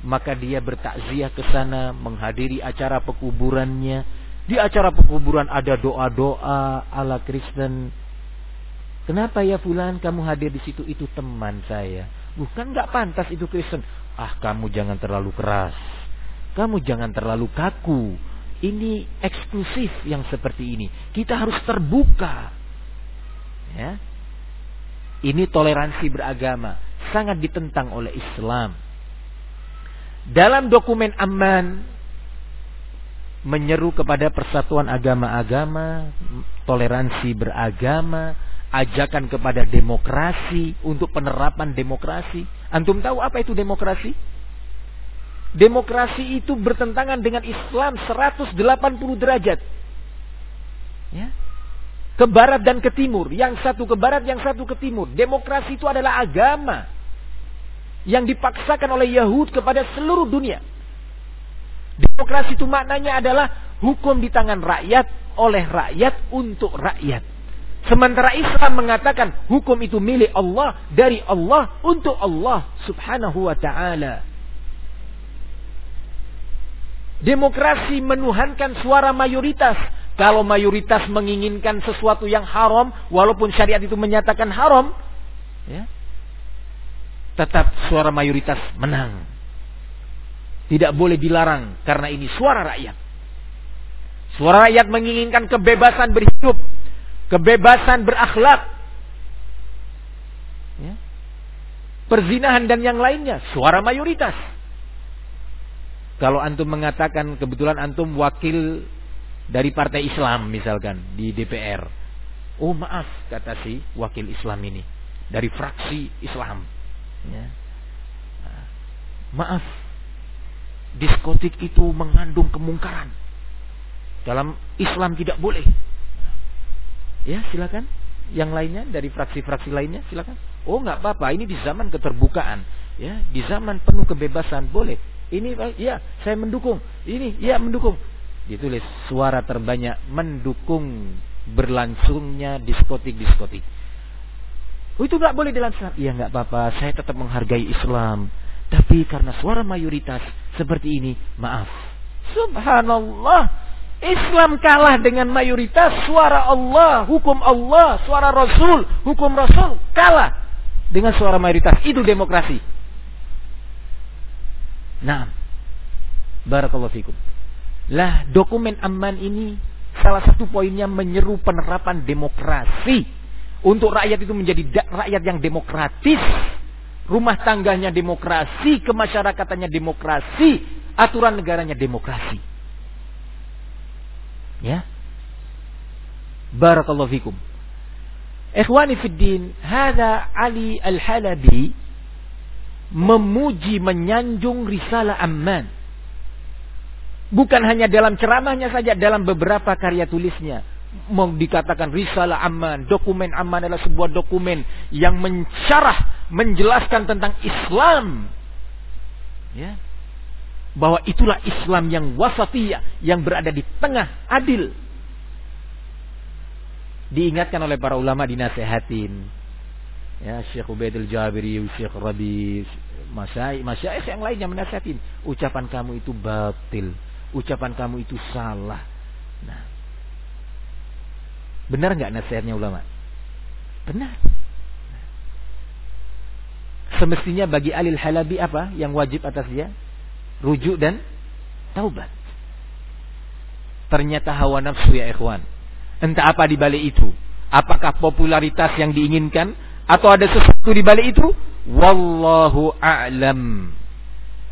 maka dia bertakziah ke sana menghadiri acara pekuburannya. Di acara pekuburan ada doa-doa ala Kristen. Kenapa ya fulan kamu hadir di situ itu teman saya. Bukan nggak pantas itu Kristen. Ah kamu jangan terlalu keras. Kamu jangan terlalu kaku. Ini eksklusif yang seperti ini. Kita harus terbuka. Ya. Ini toleransi beragama sangat ditentang oleh Islam. Dalam dokumen aman menyeru kepada persatuan agama-agama, toleransi beragama, ajakan kepada demokrasi untuk penerapan demokrasi. Antum tahu apa itu demokrasi? Demokrasi itu bertentangan dengan Islam 180 derajat. Ya. Ke barat dan ke timur, yang satu ke barat, yang satu ke timur. Demokrasi itu adalah agama yang dipaksakan oleh Yahud kepada seluruh dunia. Demokrasi itu maknanya adalah hukum di tangan rakyat oleh rakyat untuk rakyat. Sementara Islam mengatakan hukum itu milik Allah dari Allah untuk Allah Subhanahu wa taala. Demokrasi menuhankan suara mayoritas. Kalau mayoritas menginginkan sesuatu yang haram, walaupun syariat itu menyatakan haram, ya, tetap suara mayoritas menang. Tidak boleh dilarang karena ini suara rakyat. Suara rakyat menginginkan kebebasan berhidup, kebebasan berakhlak, ya. perzinahan dan yang lainnya, suara mayoritas. Kalau antum mengatakan kebetulan antum wakil dari partai Islam misalkan di DPR. Oh maaf kata si wakil Islam ini dari fraksi Islam Ya. Nah, maaf, diskotik itu mengandung kemungkaran. Dalam Islam tidak boleh. Ya, silakan. Yang lainnya dari fraksi-fraksi lainnya silakan. Oh, nggak apa-apa. Ini di zaman keterbukaan, ya, di zaman penuh kebebasan boleh. Ini ya, saya mendukung. Ini ya mendukung. Ditulis suara terbanyak mendukung berlangsungnya diskotik-diskotik. Oh, itu nggak boleh dalam Islam. Iya nggak apa-apa, saya tetap menghargai Islam. Tapi karena suara mayoritas seperti ini, maaf. Subhanallah. Islam kalah dengan mayoritas suara Allah, hukum Allah, suara Rasul, hukum Rasul kalah dengan suara mayoritas. Itu demokrasi. Nah, barakallahu fikum. Lah, dokumen aman ini salah satu poinnya menyeru penerapan demokrasi untuk rakyat itu menjadi rakyat yang demokratis. Rumah tangganya demokrasi, kemasyarakatannya demokrasi, aturan negaranya demokrasi. Ya. Barakallahu fikum. Ikhwani fiddin, hada Ali Al-Halabi memuji menyanjung risalah Amman. Bukan hanya dalam ceramahnya saja, dalam beberapa karya tulisnya mau dikatakan risalah aman, dokumen aman adalah sebuah dokumen yang mencarah, menjelaskan tentang Islam. Ya. Bahwa itulah Islam yang wasatiyah, yang berada di tengah, adil. diingatkan oleh para ulama dinasehatin. Ya, Syekh Ubaidul Jabiri, Syekh Rabi, Masyai, Masyaikh yang lainnya menasehatin. Ucapan kamu itu batil. Ucapan kamu itu salah. Nah, benar nggak nasihatnya ulama? Benar. Semestinya bagi alil halabi apa yang wajib atas dia? Rujuk dan taubat. Ternyata hawa nafsu ya ikhwan. Entah apa di balik itu. Apakah popularitas yang diinginkan atau ada sesuatu di balik itu? Wallahu a'lam.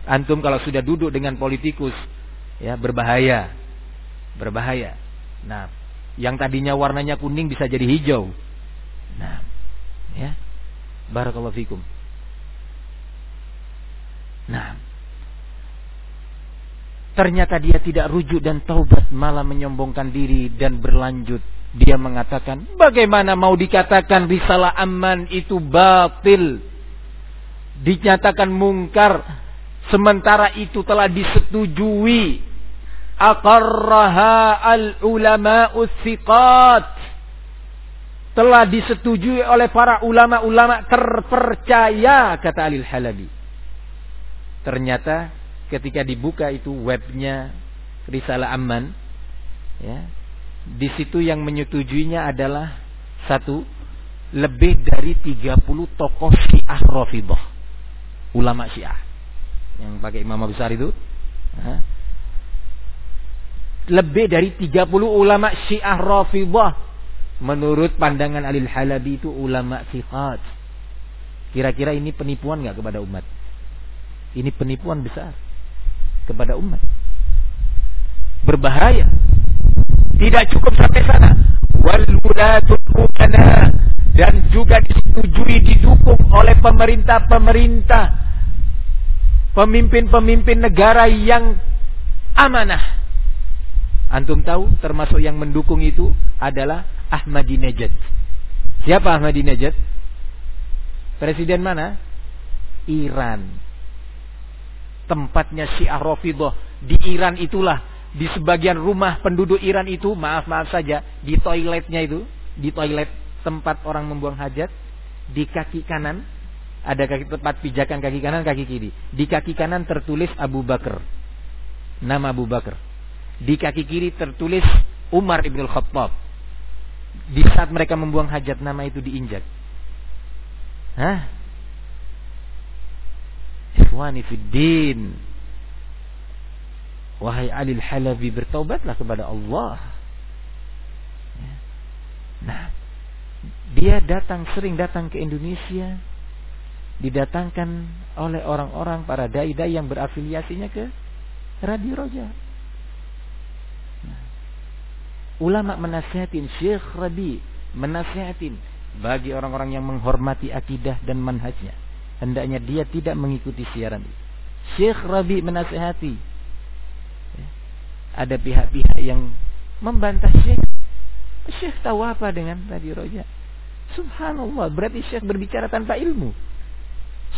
Antum kalau sudah duduk dengan politikus ya berbahaya. Berbahaya. Nah, yang tadinya warnanya kuning bisa jadi hijau. Nah, ya. Barakallahu fikum. Nah, Ternyata dia tidak rujuk dan taubat malah menyombongkan diri dan berlanjut. Dia mengatakan, bagaimana mau dikatakan risalah aman itu batil? Dinyatakan mungkar. Sementara itu telah disetujui. Aqarraha al-ulama usiqat. Telah disetujui oleh para ulama-ulama terpercaya, kata Alil Halabi. Ternyata ketika dibuka itu webnya Risalah Aman ya di situ yang menyetujuinya adalah satu lebih dari 30 tokoh Syiah Rafidhah ulama Syiah yang pakai imam besar itu ya. Lebih dari 30 ulama Syiah Rafidhah menurut pandangan Alil Halabi itu ulama siqat kira-kira ini penipuan nggak kepada umat ini penipuan besar kepada umat. Berbahaya. Tidak cukup sampai sana. Wal dan juga disetujui didukung oleh pemerintah-pemerintah pemimpin-pemimpin negara yang amanah. Antum tahu termasuk yang mendukung itu adalah Ahmadinejad. Siapa Ahmadinejad? Presiden mana? Iran tempatnya Syiah Rafidhah di Iran itulah di sebagian rumah penduduk Iran itu maaf maaf saja di toiletnya itu di toilet tempat orang membuang hajat di kaki kanan ada kaki tempat pijakan kaki kanan kaki kiri di kaki kanan tertulis Abu Bakar nama Abu Bakar di kaki kiri tertulis Umar ibn Khattab di saat mereka membuang hajat nama itu diinjak Hah? Ikhwani fiddin. Wahai Alil Halabi bertaubatlah kepada Allah. Ya. Nah, dia datang sering datang ke Indonesia didatangkan oleh orang-orang para dai-dai yang berafiliasinya ke Radio Roja. Ulama menasihatin Syekh Rabi menasihatin bagi orang-orang yang menghormati akidah dan manhajnya hendaknya dia tidak mengikuti siaran itu. Syekh Rabi menasehati. Ya. Ada pihak-pihak yang membantah Syekh. Syekh tahu apa dengan Radio Roja? Subhanallah, berarti Syekh berbicara tanpa ilmu.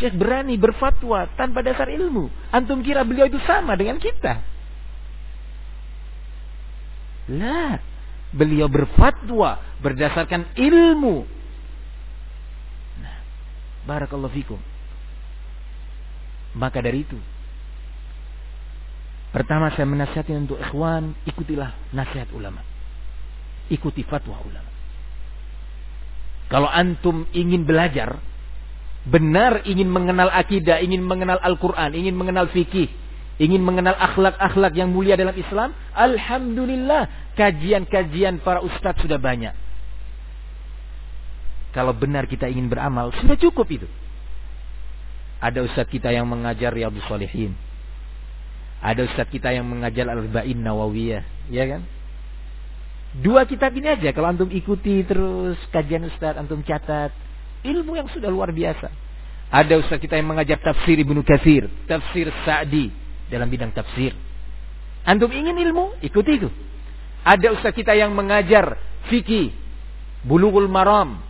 Syekh berani berfatwa tanpa dasar ilmu. Antum kira beliau itu sama dengan kita? Lah, beliau berfatwa berdasarkan ilmu. Nah, barakallahu fikum. Maka dari itu, pertama saya menasihati untuk ikhwan, ikutilah nasihat ulama. Ikuti fatwa ulama. Kalau antum ingin belajar, benar ingin mengenal akidah, ingin mengenal Al-Quran, ingin mengenal fikih, ingin mengenal akhlak-akhlak yang mulia dalam Islam, Alhamdulillah, kajian-kajian para ustadz sudah banyak. Kalau benar kita ingin beramal, sudah cukup itu. Ada ustaz kita yang mengajar Riyadhus Shalihin. Ada ustaz kita yang mengajar Al-Arba'in Nawawiyah, ya kan? Dua kitab ini aja kalau antum ikuti terus kajian ustaz, antum catat, ilmu yang sudah luar biasa. Ada ustaz kita yang mengajar tafsir Ibnu Katsir, tafsir Sa'di dalam bidang tafsir. Antum ingin ilmu, ikuti itu. Ada ustaz kita yang mengajar fikih, Bulughul Maram,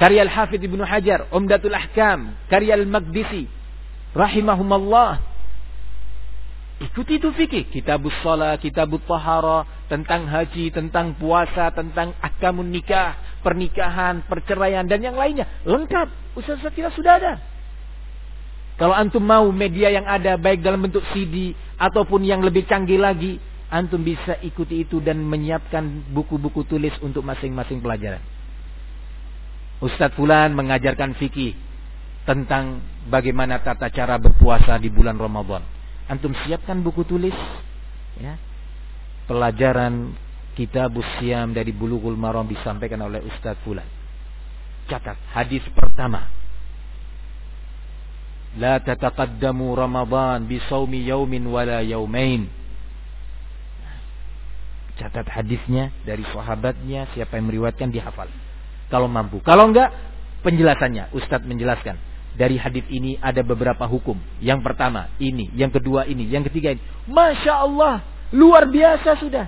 Karya Al-Hafidh Ibnu Hajar, Umdatul Ahkam, karya Al-Maqdisi, rahimahumallah. Ikuti itu fikih, kitabus salat, kitabut tahara, tentang haji, tentang puasa, tentang akamun nikah, pernikahan, perceraian dan yang lainnya. Lengkap. Ustaz-ustaz kita sudah ada. Kalau antum mau media yang ada baik dalam bentuk CD ataupun yang lebih canggih lagi, antum bisa ikuti itu dan menyiapkan buku-buku tulis untuk masing-masing pelajaran. Ustadz Fulan mengajarkan fikih tentang bagaimana tata cara berpuasa di bulan Ramadan. Antum siapkan buku tulis ya. Pelajaran kitab Siam dari Bulughul Maram disampaikan oleh Ustaz Fulan. Catat hadis pertama. Tataqaddamu Ramadan bi saumi yaumin wala yaumain. Catat hadisnya dari sahabatnya, siapa yang meriwayatkan dihafal. Kalau mampu. Kalau enggak, penjelasannya Ustadz menjelaskan dari hadis ini ada beberapa hukum. Yang pertama ini, yang kedua ini, yang ketiga ini. Masya Allah, luar biasa sudah.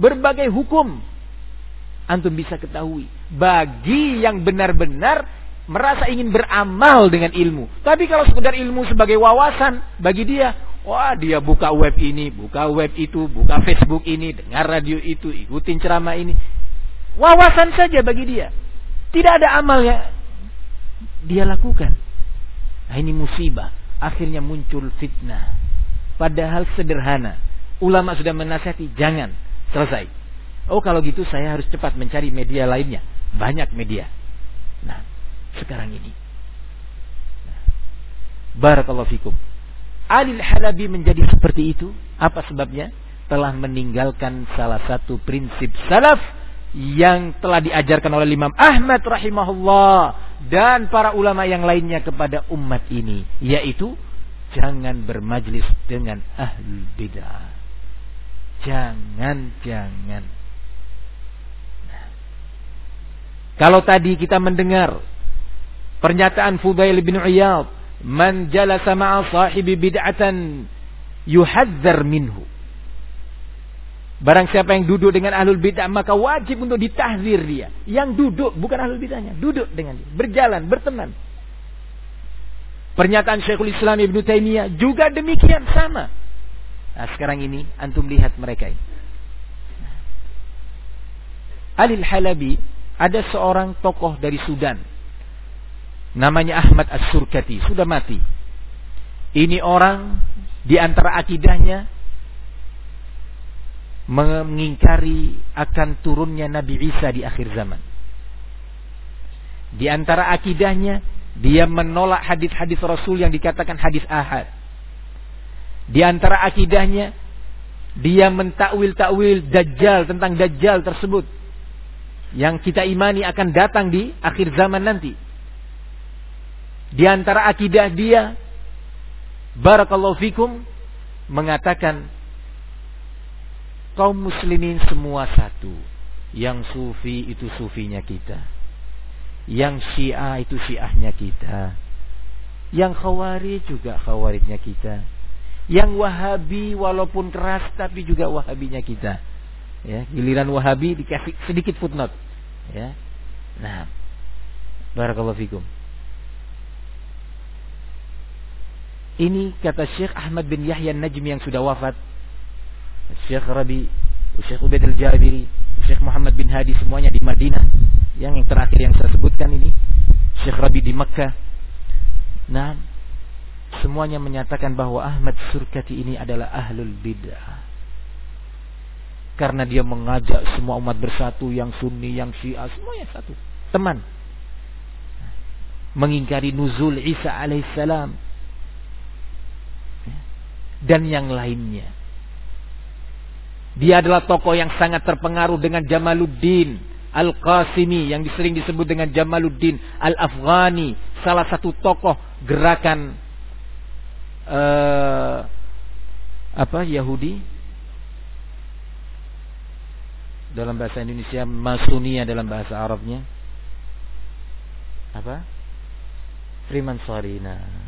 Berbagai hukum antum bisa ketahui. Bagi yang benar-benar merasa ingin beramal dengan ilmu. Tapi kalau sekedar ilmu sebagai wawasan bagi dia, wah dia buka web ini, buka web itu, buka Facebook ini, dengar radio itu, ikutin ceramah ini. Wawasan saja bagi dia. Tidak ada amal yang dia lakukan. Nah ini musibah. Akhirnya muncul fitnah. Padahal sederhana. Ulama sudah menasihati, jangan. Selesai. Oh kalau gitu saya harus cepat mencari media lainnya. Banyak media. Nah, sekarang ini. Nah. Barakallahu fikum. Alil Halabi menjadi seperti itu. Apa sebabnya? Telah meninggalkan salah satu prinsip salaf yang telah diajarkan oleh Imam Ahmad rahimahullah dan para ulama yang lainnya kepada umat ini yaitu jangan bermajlis dengan ahli bid'ah jangan jangan nah. kalau tadi kita mendengar pernyataan Fudail bin Iyad man jalasa ma'a sahibi bid'atan yuhadzar minhu Barang siapa yang duduk dengan ahlul bid'ah maka wajib untuk ditahzir dia. Yang duduk bukan ahlul bid'ahnya, duduk dengan dia, berjalan, berteman. Pernyataan Syekhul Islam Ibnu Taimiyah juga demikian sama. Nah, sekarang ini antum lihat mereka ini. Alil Halabi ada seorang tokoh dari Sudan. Namanya Ahmad As-Surkati, sudah mati. Ini orang di antara akidahnya mengingkari akan turunnya Nabi Isa di akhir zaman. Di antara akidahnya, dia menolak hadis-hadis Rasul yang dikatakan hadis ahad. Di antara akidahnya, dia mentakwil-takwil Dajjal tentang Dajjal tersebut. Yang kita imani akan datang di akhir zaman nanti. Di antara akidah dia, Barakallahu fikum, mengatakan kaum muslimin semua satu. Yang sufi itu sufinya kita. Yang syiah itu syiahnya kita. Yang khawari juga khawaridnya kita. Yang wahabi walaupun keras tapi juga wahabinya kita. Ya, giliran wahabi dikasih sedikit footnote. Ya. Nah, barakallahu fikum. Ini kata Syekh Ahmad bin Yahya Najmi yang sudah wafat Syekh Rabi, Syekh Ubaid al-Jabiri, Syekh Muhammad bin Hadi semuanya di Madinah. Yang yang terakhir yang saya sebutkan ini Syekh Rabi di Mekah. Nah, semuanya menyatakan bahwa Ahmad Surkati ini adalah ahlul bid'ah. Karena dia mengajak semua umat bersatu, yang sunni, yang syiah, semuanya satu. Teman. Mengingkari nuzul Isa alaihissalam. Dan yang lainnya. Dia adalah tokoh yang sangat terpengaruh dengan Jamaluddin Al-Qasimi yang sering disebut dengan Jamaluddin Al-Afghani, salah satu tokoh gerakan uh, apa Yahudi. Dalam bahasa Indonesia Masunia dalam bahasa Arabnya. Apa? Freeman Sarina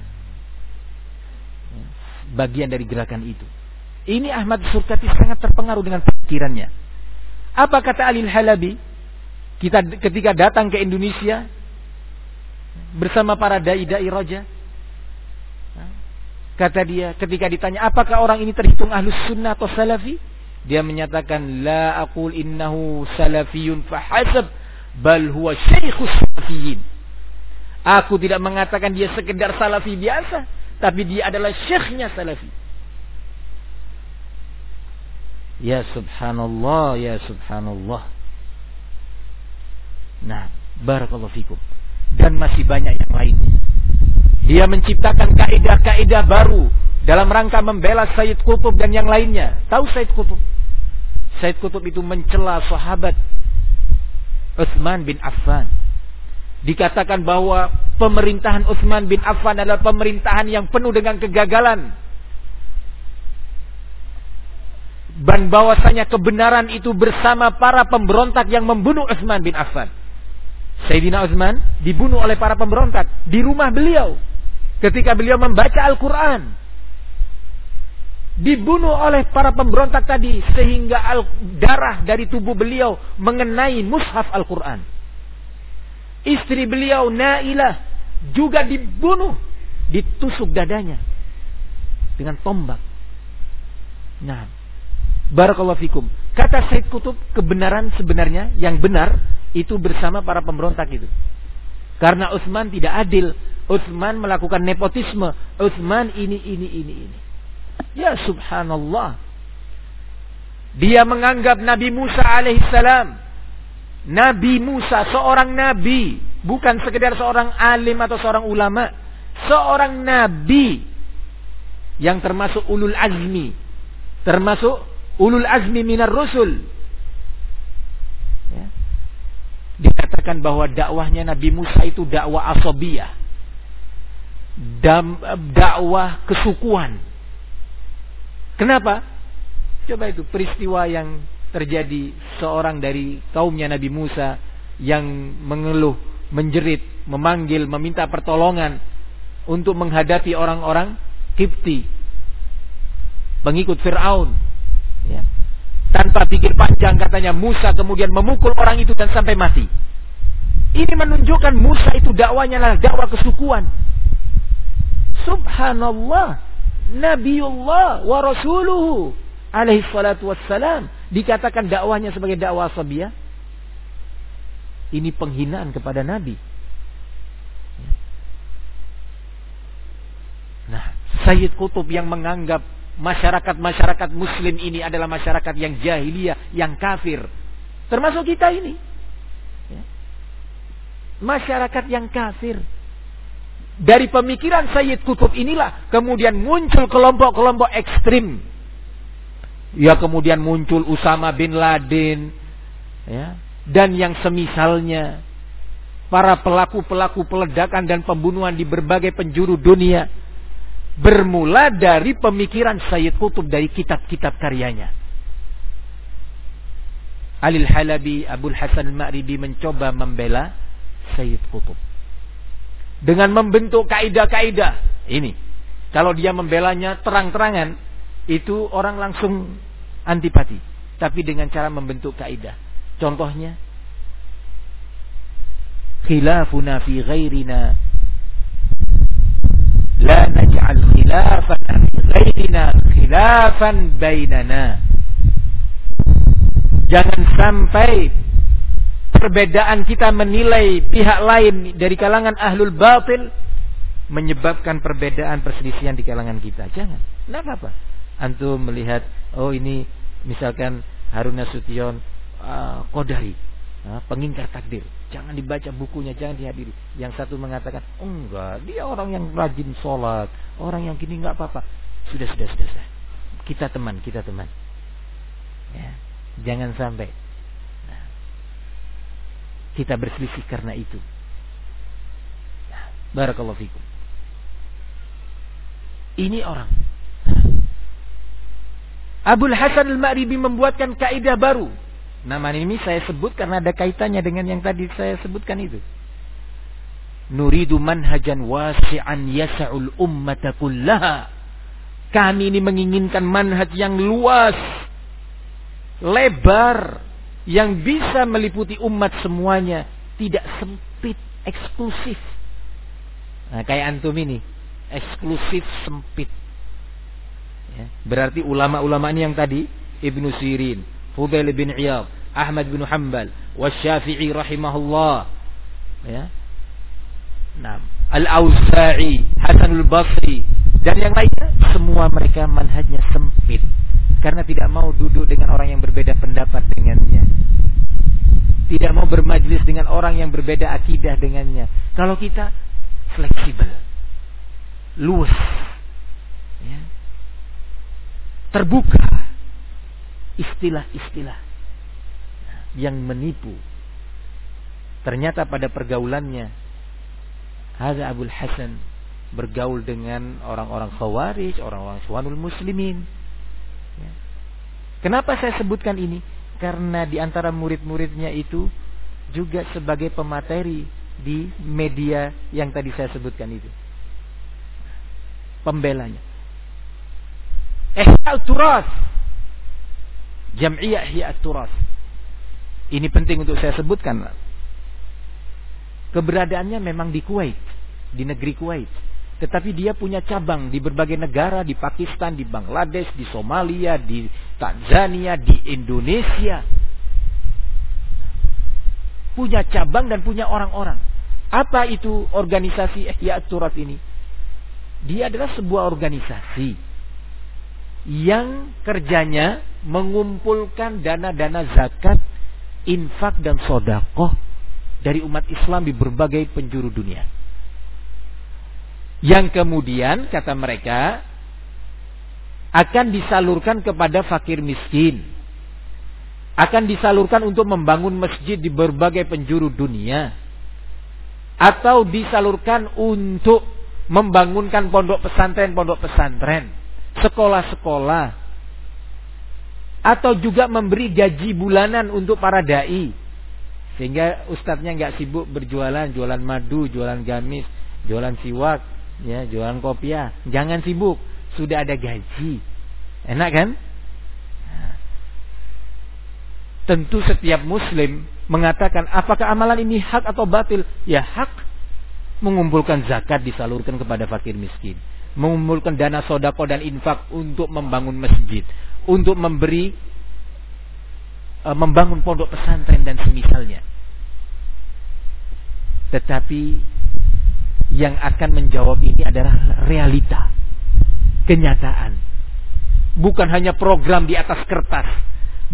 bagian dari gerakan itu ini Ahmad Surkati sangat terpengaruh dengan pikirannya. Apa kata Alil Halabi? Kita ketika datang ke Indonesia bersama para dai-dai roja. Kata dia ketika ditanya apakah orang ini terhitung ahlus sunnah atau salafi? Dia menyatakan la aqul innahu salafiyun fahasab bal huwa syaikhus salafiyin. Aku tidak mengatakan dia sekedar salafi biasa, tapi dia adalah syekhnya salafi. Ya subhanallah, ya subhanallah. Nah, barakallahu fikum. Dan masih banyak yang lainnya. Dia menciptakan kaidah-kaidah baru dalam rangka membela Sayyid Qutub dan yang lainnya. Tahu Sayyid Qutub? Sayyid Qutub itu mencela sahabat Utsman bin Affan. Dikatakan bahwa pemerintahan Utsman bin Affan adalah pemerintahan yang penuh dengan kegagalan dan bahwasanya kebenaran itu bersama para pemberontak yang membunuh Utsman bin Affan. Sayyidina Utsman dibunuh oleh para pemberontak di rumah beliau ketika beliau membaca Al-Qur'an. Dibunuh oleh para pemberontak tadi sehingga darah dari tubuh beliau mengenai mushaf Al-Qur'an. Istri beliau Nailah juga dibunuh, ditusuk dadanya dengan tombak. Nah, Barakallahu fikum. Kata Said Kutub, kebenaran sebenarnya yang benar itu bersama para pemberontak itu. Karena Utsman tidak adil. Utsman melakukan nepotisme. Utsman ini, ini, ini, ini. Ya subhanallah. Dia menganggap Nabi Musa alaihissalam. Nabi Musa seorang nabi. Bukan sekedar seorang alim atau seorang ulama. Seorang nabi. Yang termasuk ulul azmi. Termasuk ulul azmi minar rusul. Ya. Dikatakan bahwa dakwahnya Nabi Musa itu dakwah asobiyah. Dakwah kesukuan. Kenapa? Coba itu peristiwa yang terjadi seorang dari kaumnya Nabi Musa yang mengeluh, menjerit, memanggil, meminta pertolongan untuk menghadapi orang-orang Kipti, pengikut Fir'aun Ya. Tanpa pikir panjang katanya Musa kemudian memukul orang itu dan sampai mati. Ini menunjukkan Musa itu dakwanya adalah dakwah kesukuan. Subhanallah. Nabiullah wa rasuluhu alaihi salatu wassalam. Dikatakan dakwahnya sebagai dakwah sabiah. Ini penghinaan kepada Nabi. Nah, Sayyid Kutub yang menganggap masyarakat-masyarakat muslim ini adalah masyarakat yang jahiliyah, yang kafir. Termasuk kita ini. Ya. Masyarakat yang kafir. Dari pemikiran Sayyid Kutub inilah kemudian muncul kelompok-kelompok ekstrim. Ya kemudian muncul Usama bin Laden. Ya, dan yang semisalnya. Para pelaku-pelaku peledakan dan pembunuhan di berbagai penjuru dunia bermula dari pemikiran Sayyid Qutub dari kitab-kitab karyanya. Alil Halabi, Abdul Hasan Al-Ma'ribi mencoba membela Sayyid Qutub. Dengan membentuk kaidah-kaidah. Ini. Kalau dia membelanya terang-terangan, itu orang langsung antipati, tapi dengan cara membentuk kaidah. Contohnya khilafuna fi ghairina la naj'al khilafana fi ghairina khilafan bainana. Jangan sampai perbedaan kita menilai pihak lain dari kalangan ahlul batil menyebabkan perbedaan perselisihan di kalangan kita. Jangan. Kenapa, Pak? Antum melihat oh ini misalkan Harun Nasution uh, Kodari uh, pengingkar takdir Jangan dibaca bukunya, jangan dihadiri. Yang satu mengatakan, enggak, dia orang yang rajin sholat, orang yang gini enggak apa-apa. Sudah, sudah, sudah, sudah. Kita teman, kita teman. Ya, jangan sampai nah, kita berselisih karena itu. Nah, Barakallahu. Ini orang. Abul Hasan al-Ma'ribi membuatkan kaidah baru Nama ini saya sebut karena ada kaitannya dengan yang tadi saya sebutkan itu. Nuridu manhajan wasi'an yasa'ul ummata kullaha. Kami ini menginginkan manhaj yang luas, lebar, yang bisa meliputi umat semuanya, tidak sempit, eksklusif. Nah, kayak antum ini, eksklusif sempit. Ya, berarti ulama-ulama ini yang tadi Ibnu Sirin, Fudail bin Iyad, Ahmad bin Hanbal, Wasyafi'i rahimahullah. Ya. Nah, Al-Auza'i, Hasanul Basri dan yang lainnya semua mereka manhajnya sempit karena tidak mau duduk dengan orang yang berbeda pendapat dengannya. Tidak mau bermajlis dengan orang yang berbeda akidah dengannya. Kalau kita fleksibel, luas, ya. Terbuka, istilah-istilah yang menipu. Ternyata pada pergaulannya, Hadza Abul Hasan bergaul dengan orang-orang khawarij, orang-orang suanul muslimin. Ya. Kenapa saya sebutkan ini? Karena di antara murid-muridnya itu juga sebagai pemateri di media yang tadi saya sebutkan itu. Pembelanya. Ihya turas. Jam'iyah Ihya turas. Ini penting untuk saya sebutkan. Keberadaannya memang di Kuwait, di negeri Kuwait. Tetapi dia punya cabang di berbagai negara, di Pakistan, di Bangladesh, di Somalia, di Tanzania, di Indonesia. Punya cabang dan punya orang-orang. Apa itu organisasi Ihya Turat ini? Dia adalah sebuah organisasi yang kerjanya mengumpulkan dana-dana zakat, infak dan sodakoh dari umat Islam di berbagai penjuru dunia. Yang kemudian kata mereka akan disalurkan kepada fakir miskin. Akan disalurkan untuk membangun masjid di berbagai penjuru dunia. Atau disalurkan untuk membangunkan pondok pesantren-pondok pesantren, sekolah-sekolah. Atau juga memberi gaji bulanan untuk para dai. Sehingga ustadznya nggak sibuk berjualan, jualan madu, jualan gamis, jualan siwak, ya jualan kopiah jangan sibuk sudah ada gaji enak kan nah. tentu setiap muslim mengatakan apakah amalan ini hak atau batil ya hak mengumpulkan zakat disalurkan kepada fakir miskin mengumpulkan dana sodako dan infak untuk membangun masjid untuk memberi uh, membangun pondok pesantren dan semisalnya tetapi yang akan menjawab ini adalah realita, kenyataan. Bukan hanya program di atas kertas,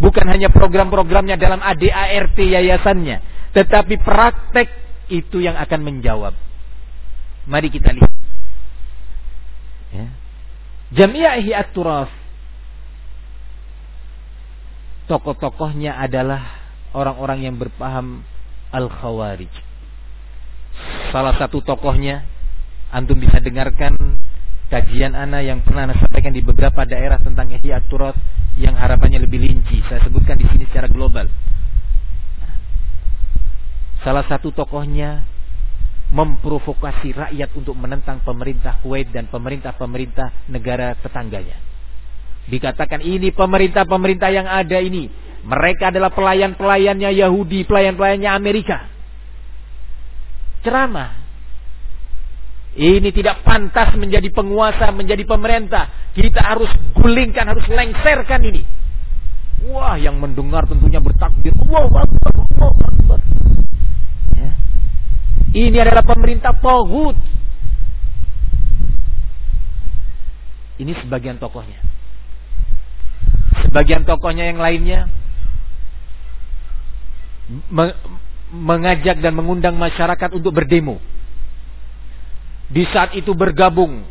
bukan hanya program-programnya dalam ADART yayasannya, tetapi praktek itu yang akan menjawab. Mari kita lihat. Ya. Jamiah Ihya'at Turaf Tokoh-tokohnya adalah orang-orang yang berpaham Al-Khawarij salah satu tokohnya antum bisa dengarkan kajian ana yang pernah saya sampaikan di beberapa daerah tentang Ihya Turat yang harapannya lebih linci. Saya sebutkan di sini secara global. Salah satu tokohnya memprovokasi rakyat untuk menentang pemerintah Kuwait dan pemerintah-pemerintah negara tetangganya. Dikatakan ini pemerintah-pemerintah yang ada ini, mereka adalah pelayan-pelayannya Yahudi, pelayan-pelayannya Amerika ceramah. Ini tidak pantas menjadi penguasa, menjadi pemerintah. Kita harus gulingkan, harus lengserkan ini. Wah, yang mendengar tentunya bertakbir. Wow, akbar, wow, akbar. Ya. Ini adalah pemerintah Tohut. Ini sebagian tokohnya. Sebagian tokohnya yang lainnya mengajak dan mengundang masyarakat untuk berdemo. Di saat itu bergabung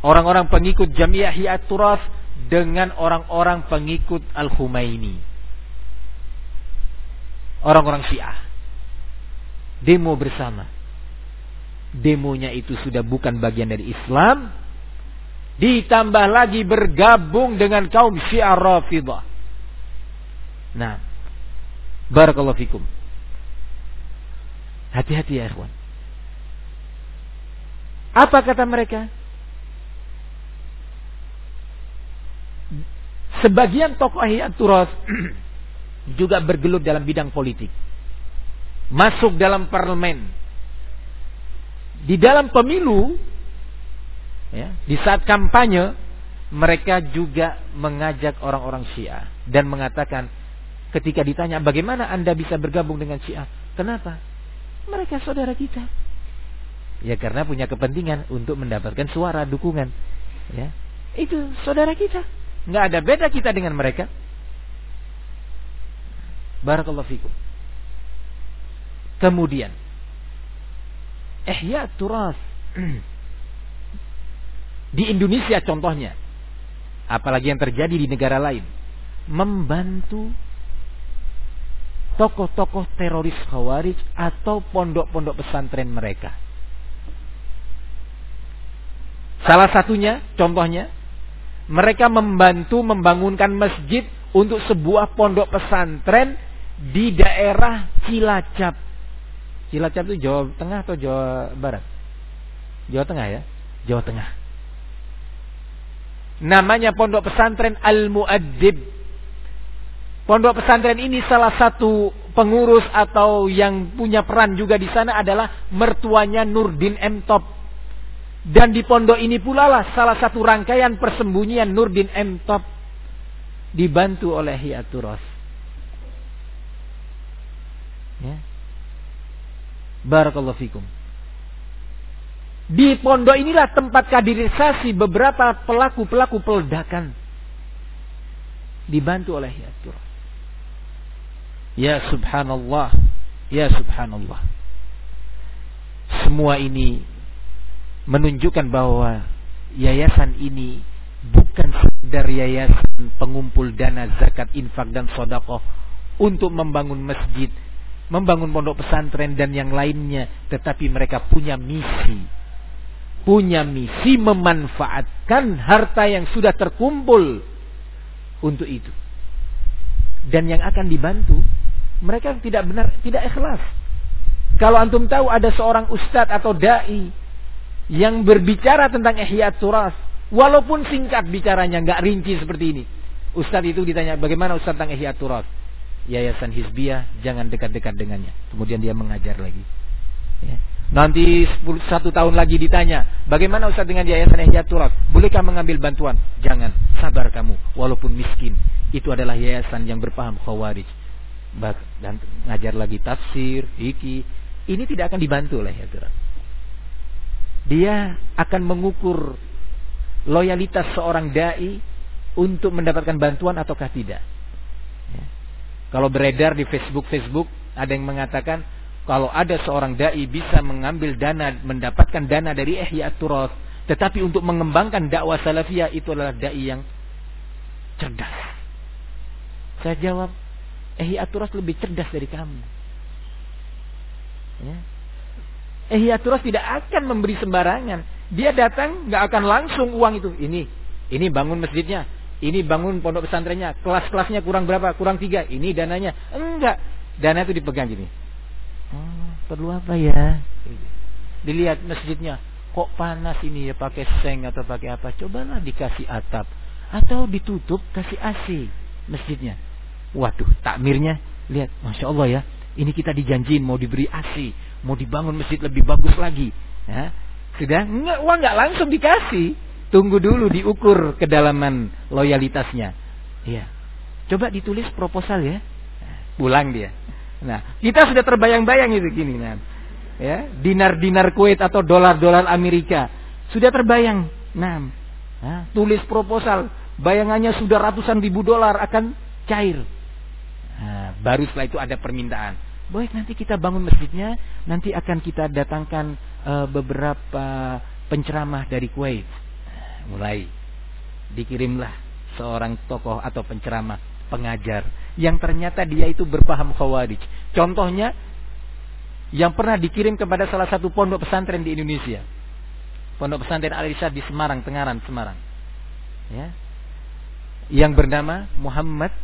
orang-orang pengikut Jamiah Hiyat Turaf dengan orang-orang pengikut Al-Humaini. Orang-orang Syiah. Demo bersama. Demonya itu sudah bukan bagian dari Islam. Ditambah lagi bergabung dengan kaum Syiah Rafidah. Nah, Barakallahu fikum. Hati-hati ya ikhwan. Apa kata mereka? Sebagian tokoh Ahiyat Turas juga bergelut dalam bidang politik. Masuk dalam parlemen. Di dalam pemilu, ya, di saat kampanye, mereka juga mengajak orang-orang Syiah dan mengatakan ketika ditanya bagaimana Anda bisa bergabung dengan Syiah? Kenapa? Mereka saudara kita. Ya karena punya kepentingan untuk mendapatkan suara dukungan. Ya. Itu saudara kita. Nggak ada beda kita dengan mereka. Barakallahu fikum. Kemudian ihya turas di Indonesia contohnya apalagi yang terjadi di negara lain membantu tokoh-tokoh teroris khawarij atau pondok-pondok pesantren mereka. Salah satunya, contohnya, mereka membantu membangunkan masjid untuk sebuah pondok pesantren di daerah Cilacap. Cilacap itu Jawa Tengah atau Jawa Barat? Jawa Tengah ya? Jawa Tengah. Namanya Pondok Pesantren Al-Muaddib. Pondok pesantren ini salah satu pengurus atau yang punya peran juga di sana adalah mertuanya Nurdin M. Top. Dan di pondok ini pula lah salah satu rangkaian persembunyian Nurdin M. Top dibantu oleh Hiaturos. Ya. Barakallahu fikum. Di pondok inilah tempat kaderisasi beberapa pelaku-pelaku peledakan. Dibantu oleh Yatur. Ya subhanallah. Ya subhanallah. Semua ini menunjukkan bahwa yayasan ini bukan sekedar yayasan pengumpul dana zakat, infak dan sodakoh untuk membangun masjid, membangun pondok pesantren dan yang lainnya, tetapi mereka punya misi punya misi memanfaatkan harta yang sudah terkumpul untuk itu. Dan yang akan dibantu, mereka tidak benar, tidak ikhlas. Kalau antum tahu ada seorang ustadz atau dai yang berbicara tentang ihya turas, walaupun singkat bicaranya, nggak rinci seperti ini. Ustadz itu ditanya, bagaimana ustadz tentang ihya turas? Yayasan Hizbiyah, jangan dekat-dekat dengannya. Kemudian dia mengajar lagi. Ya. Nanti satu tahun lagi ditanya, bagaimana Ustaz dengan yayasan Turak? Bolehkah mengambil bantuan? Jangan, sabar kamu, walaupun miskin. Itu adalah yayasan yang berpaham khawarij. Dan ngajar lagi tafsir, iki. Ini tidak akan dibantu oleh Turak. Dia akan mengukur loyalitas seorang da'i untuk mendapatkan bantuan ataukah tidak. Ya. Kalau beredar di Facebook-Facebook, ada yang mengatakan, kalau ada seorang dai bisa mengambil dana, mendapatkan dana dari Ihya Turas, tetapi untuk mengembangkan dakwah salafiyah itu adalah dai yang cerdas. Saya jawab, Ihya Turas lebih cerdas dari kamu. Ya. Ihya tidak akan memberi sembarangan. Dia datang nggak akan langsung uang itu. Ini, ini bangun masjidnya, ini bangun pondok pesantrennya, kelas-kelasnya kurang berapa? Kurang tiga. Ini dananya. Enggak, dana itu dipegang gini Oh, perlu apa ya? Dilihat masjidnya, kok panas ini ya pakai seng atau pakai apa? Cobalah dikasih atap atau ditutup kasih AC masjidnya. Waduh, takmirnya lihat, masya Allah ya, ini kita dijanjiin mau diberi AC, mau dibangun masjid lebih bagus lagi. Ya, sudah nggak uang nggak langsung dikasih, tunggu dulu diukur kedalaman loyalitasnya. Iya, coba ditulis proposal ya, pulang dia. Nah, kita sudah terbayang-bayang itu gini nah. Ya, dinar-dinar Kuwait atau dolar-dolar Amerika sudah terbayang. Nah, nah, tulis proposal, bayangannya sudah ratusan ribu dolar akan cair. Nah, baru setelah itu ada permintaan. Baik, nanti kita bangun masjidnya, nanti akan kita datangkan uh, beberapa penceramah dari Kuwait. Mulai dikirimlah seorang tokoh atau penceramah pengajar yang ternyata dia itu berpaham khawarij. Contohnya yang pernah dikirim kepada salah satu pondok pesantren di Indonesia. Pondok pesantren Al di Semarang, Tengaran, Semarang. Ya. Yang bernama Muhammad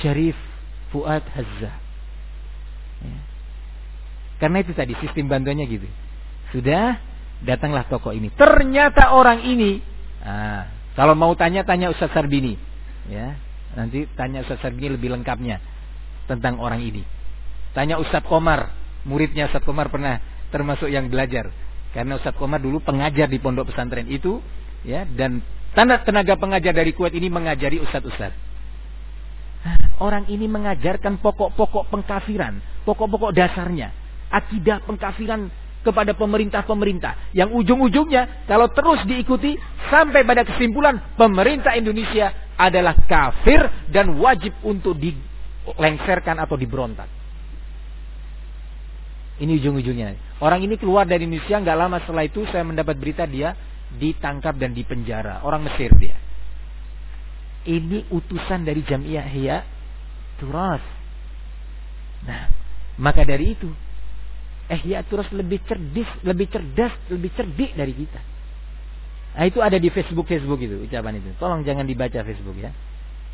Syarif Fuad Hazza. Ya. Karena itu tadi sistem bantuannya gitu. Sudah datanglah toko ini. Ternyata orang ini, nah, kalau mau tanya tanya Ustaz Sarbini, ya Nanti tanya Ustaz Sargini lebih lengkapnya tentang orang ini. Tanya Ustaz Komar, muridnya Ustaz Komar pernah termasuk yang belajar. Karena Ustaz Komar dulu pengajar di pondok pesantren itu, ya, dan Tanah tenaga pengajar dari Kuwait ini mengajari ustadz-ustadz. Orang ini mengajarkan pokok-pokok pengkafiran, pokok-pokok dasarnya, akidah pengkafiran kepada pemerintah-pemerintah yang ujung-ujungnya kalau terus diikuti sampai pada kesimpulan pemerintah Indonesia adalah kafir dan wajib untuk dilengserkan atau diberontak. Ini ujung-ujungnya. Orang ini keluar dari Indonesia nggak lama setelah itu saya mendapat berita dia ditangkap dan dipenjara. Orang Mesir dia. Ini utusan dari Jamiah Hiya Turas. Nah, maka dari itu Ihya Turas lebih cerdas, lebih cerdas, lebih cerdik dari kita. Nah, itu ada di Facebook Facebook itu ucapan itu. Tolong jangan dibaca Facebook ya.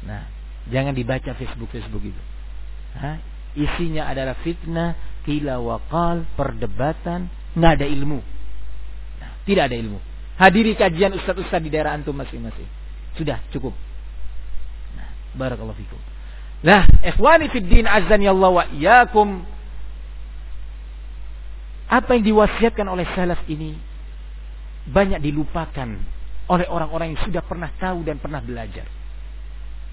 Nah, jangan dibaca Facebook Facebook itu. Hah? Isinya adalah fitnah, kila wakal, perdebatan, nggak ada ilmu. Nah, tidak ada ilmu. Hadiri kajian ustaz-ustaz di daerah antum masing-masing. Sudah cukup. Nah, barakallahu fikum. Nah, ikhwani fid din azan ya Allah wa iyyakum. Apa yang diwasiatkan oleh salaf ini banyak dilupakan oleh orang-orang yang sudah pernah tahu dan pernah belajar.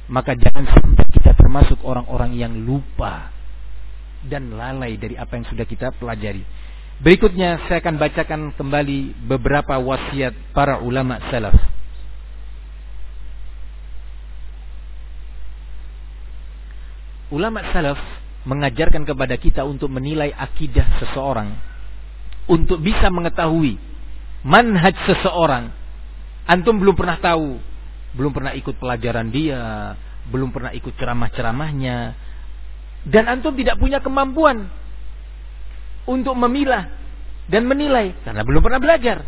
Maka jangan sampai kita termasuk orang-orang yang lupa dan lalai dari apa yang sudah kita pelajari. Berikutnya saya akan bacakan kembali beberapa wasiat para ulama salaf. Ulama salaf mengajarkan kepada kita untuk menilai akidah seseorang, untuk bisa mengetahui manhaj seseorang. Antum belum pernah tahu, belum pernah ikut pelajaran dia, belum pernah ikut ceramah-ceramahnya, dan antum tidak punya kemampuan untuk memilah dan menilai karena belum pernah belajar.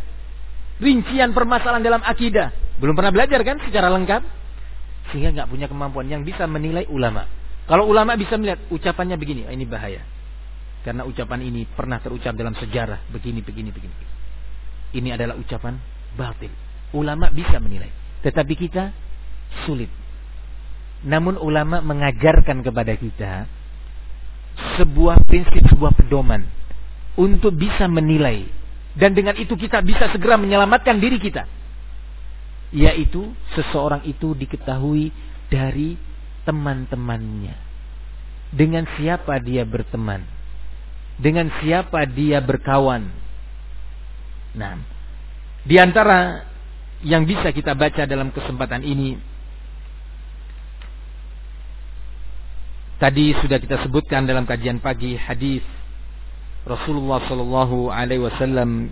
Rincian permasalahan dalam akidah belum pernah belajar kan secara lengkap sehingga nggak punya kemampuan yang bisa menilai ulama. Kalau ulama bisa melihat ucapannya begini, oh, ini bahaya. Karena ucapan ini pernah terucap dalam sejarah begini begini begini. Ini adalah ucapan batil. Ulama bisa menilai, tetapi kita sulit. Namun ulama mengajarkan kepada kita sebuah prinsip, sebuah pedoman untuk bisa menilai dan dengan itu kita bisa segera menyelamatkan diri kita yaitu seseorang itu diketahui dari teman-temannya dengan siapa dia berteman dengan siapa dia berkawan? Nah di antara yang bisa kita baca dalam kesempatan ini Tadi sudah kita sebutkan dalam kajian pagi hadis Rasulullah Shallallahu Alaihi Wasallam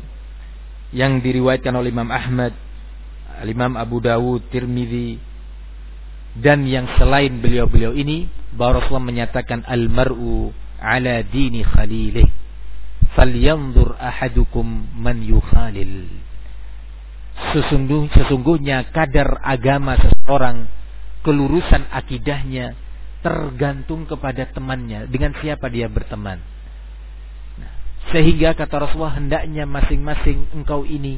yang diriwayatkan oleh Imam Ahmad, Imam Abu Dawud, Tirmidzi dan yang selain beliau-beliau ini bahwa Rasulullah menyatakan al-mar'u ala dini khalilih falyanzur ahadukum man yukhalil Sesungguh, sesungguhnya kadar agama seseorang kelurusan akidahnya tergantung kepada temannya dengan siapa dia berteman. Nah, sehingga kata Rasulullah hendaknya masing-masing engkau ini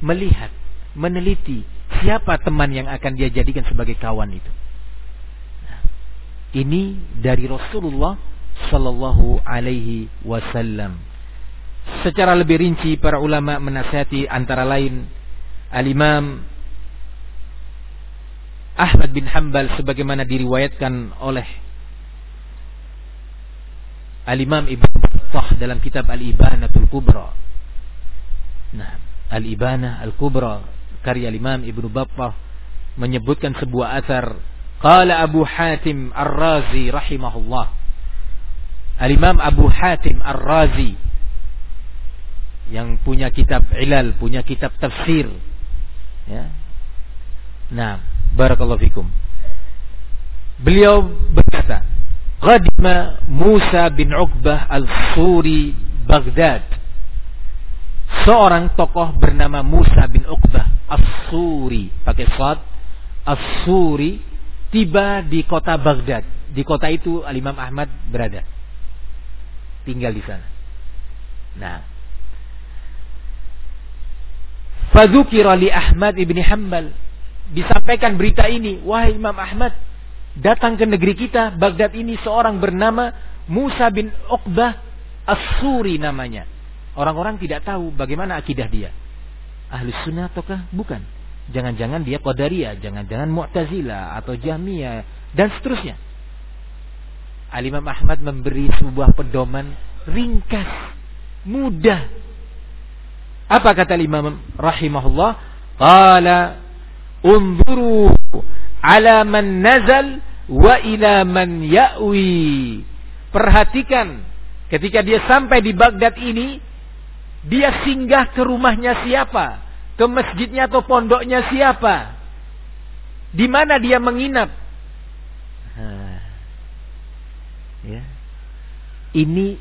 melihat, meneliti siapa teman yang akan dia jadikan sebagai kawan itu. Nah, ini dari Rasulullah Sallallahu Alaihi Wasallam. Secara lebih rinci para ulama menasihati antara lain Al-Imam Ahmad bin Hambal sebagaimana diriwayatkan oleh Al-Imam Ibn Battah dalam kitab Al-Ibanatul Kubra. Nah, Al-Ibanah Al-Kubra karya Al-Imam Ibn Battah menyebutkan sebuah asar Qala Abu Hatim Ar-Razi rahimahullah. Al-Imam Abu Hatim Ar-Razi yang punya kitab ilal, punya kitab tafsir. Ya. Nah, Barakallahu fikum. Beliau berkata, Qadima Musa bin Uqbah al-Suri Baghdad. Seorang tokoh bernama Musa bin Uqbah as-Suri, pakai sad, as-Suri tiba di kota Baghdad. Di kota itu Al-Imam Ahmad berada. Tinggal di sana. Nah, Fadzukira li Ahmad ibni Hanbal disampaikan berita ini, wahai Imam Ahmad, datang ke negeri kita, Baghdad ini seorang bernama Musa bin Uqbah As-Suri namanya. Orang-orang tidak tahu bagaimana akidah dia. Ahli sunnah ataukah? Bukan. Jangan-jangan dia Qadariyah, jangan-jangan Mu'tazilah atau Jahmiyah dan seterusnya. Al-Imam Ahmad memberi sebuah pedoman ringkas, mudah. Apa kata Imam rahimahullah? Qala unzuru ala man nazal wa ila man ya'wi. Perhatikan ketika dia sampai di Baghdad ini, dia singgah ke rumahnya siapa? Ke masjidnya atau pondoknya siapa? Di mana dia menginap? Ya. Ini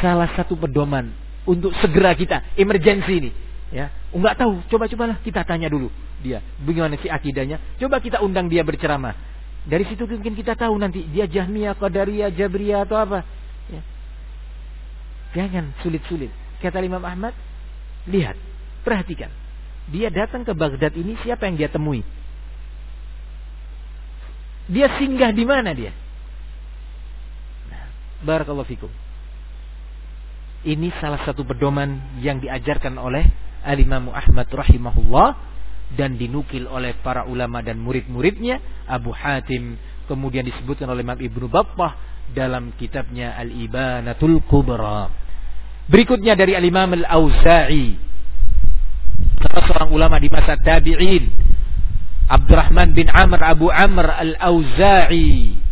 salah satu pedoman untuk segera kita emergensi ini. Ya, enggak tahu, coba-cobalah kita tanya dulu dia, bagaimana sih akidahnya? Coba kita undang dia berceramah. Dari situ mungkin kita tahu nanti dia Jahmiyah, Qadariyah, Jabriyah atau apa. Ya. Jangan sulit-sulit. Kata Imam Ahmad, lihat, perhatikan. Dia datang ke Baghdad ini siapa yang dia temui? Dia singgah di mana dia? Barakallahu fikum. Ini salah satu pedoman yang diajarkan oleh Al-Imam Ahmad rahimahullah dan dinukil oleh para ulama dan murid-muridnya Abu Hatim kemudian disebutkan oleh Imam Ibnu Battah dalam kitabnya Al-Ibanatul Kubra. Berikutnya dari Al-Imam Al-Auza'i salah seorang ulama di masa tabi'in Abdurrahman bin Amr Abu Amr Al-Auza'i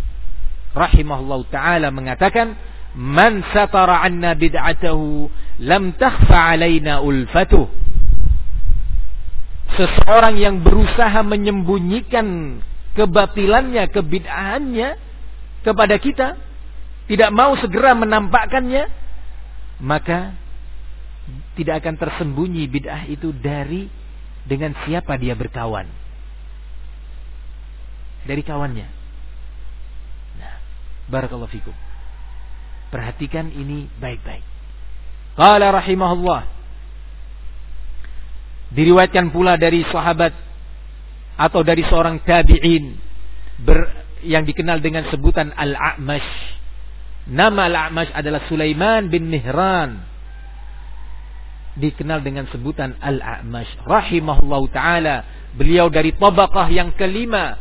rahimahullah taala mengatakan man satara anna bid'atahu lam takhfa alaina ulfatuh seseorang yang berusaha menyembunyikan kebatilannya, kebid'ahannya kepada kita, tidak mau segera menampakkannya, maka tidak akan tersembunyi bid'ah itu dari dengan siapa dia berkawan. Dari kawannya. Barakallahu fikum. Perhatikan ini baik-baik. Qala rahimahullah. Diriwayatkan pula dari sahabat atau dari seorang tabi'in yang dikenal dengan sebutan Al-A'mash. Nama Al-A'mash adalah Sulaiman bin Mihran dikenal dengan sebutan Al-A'mash rahimahullahu taala. Beliau dari tabaqah yang kelima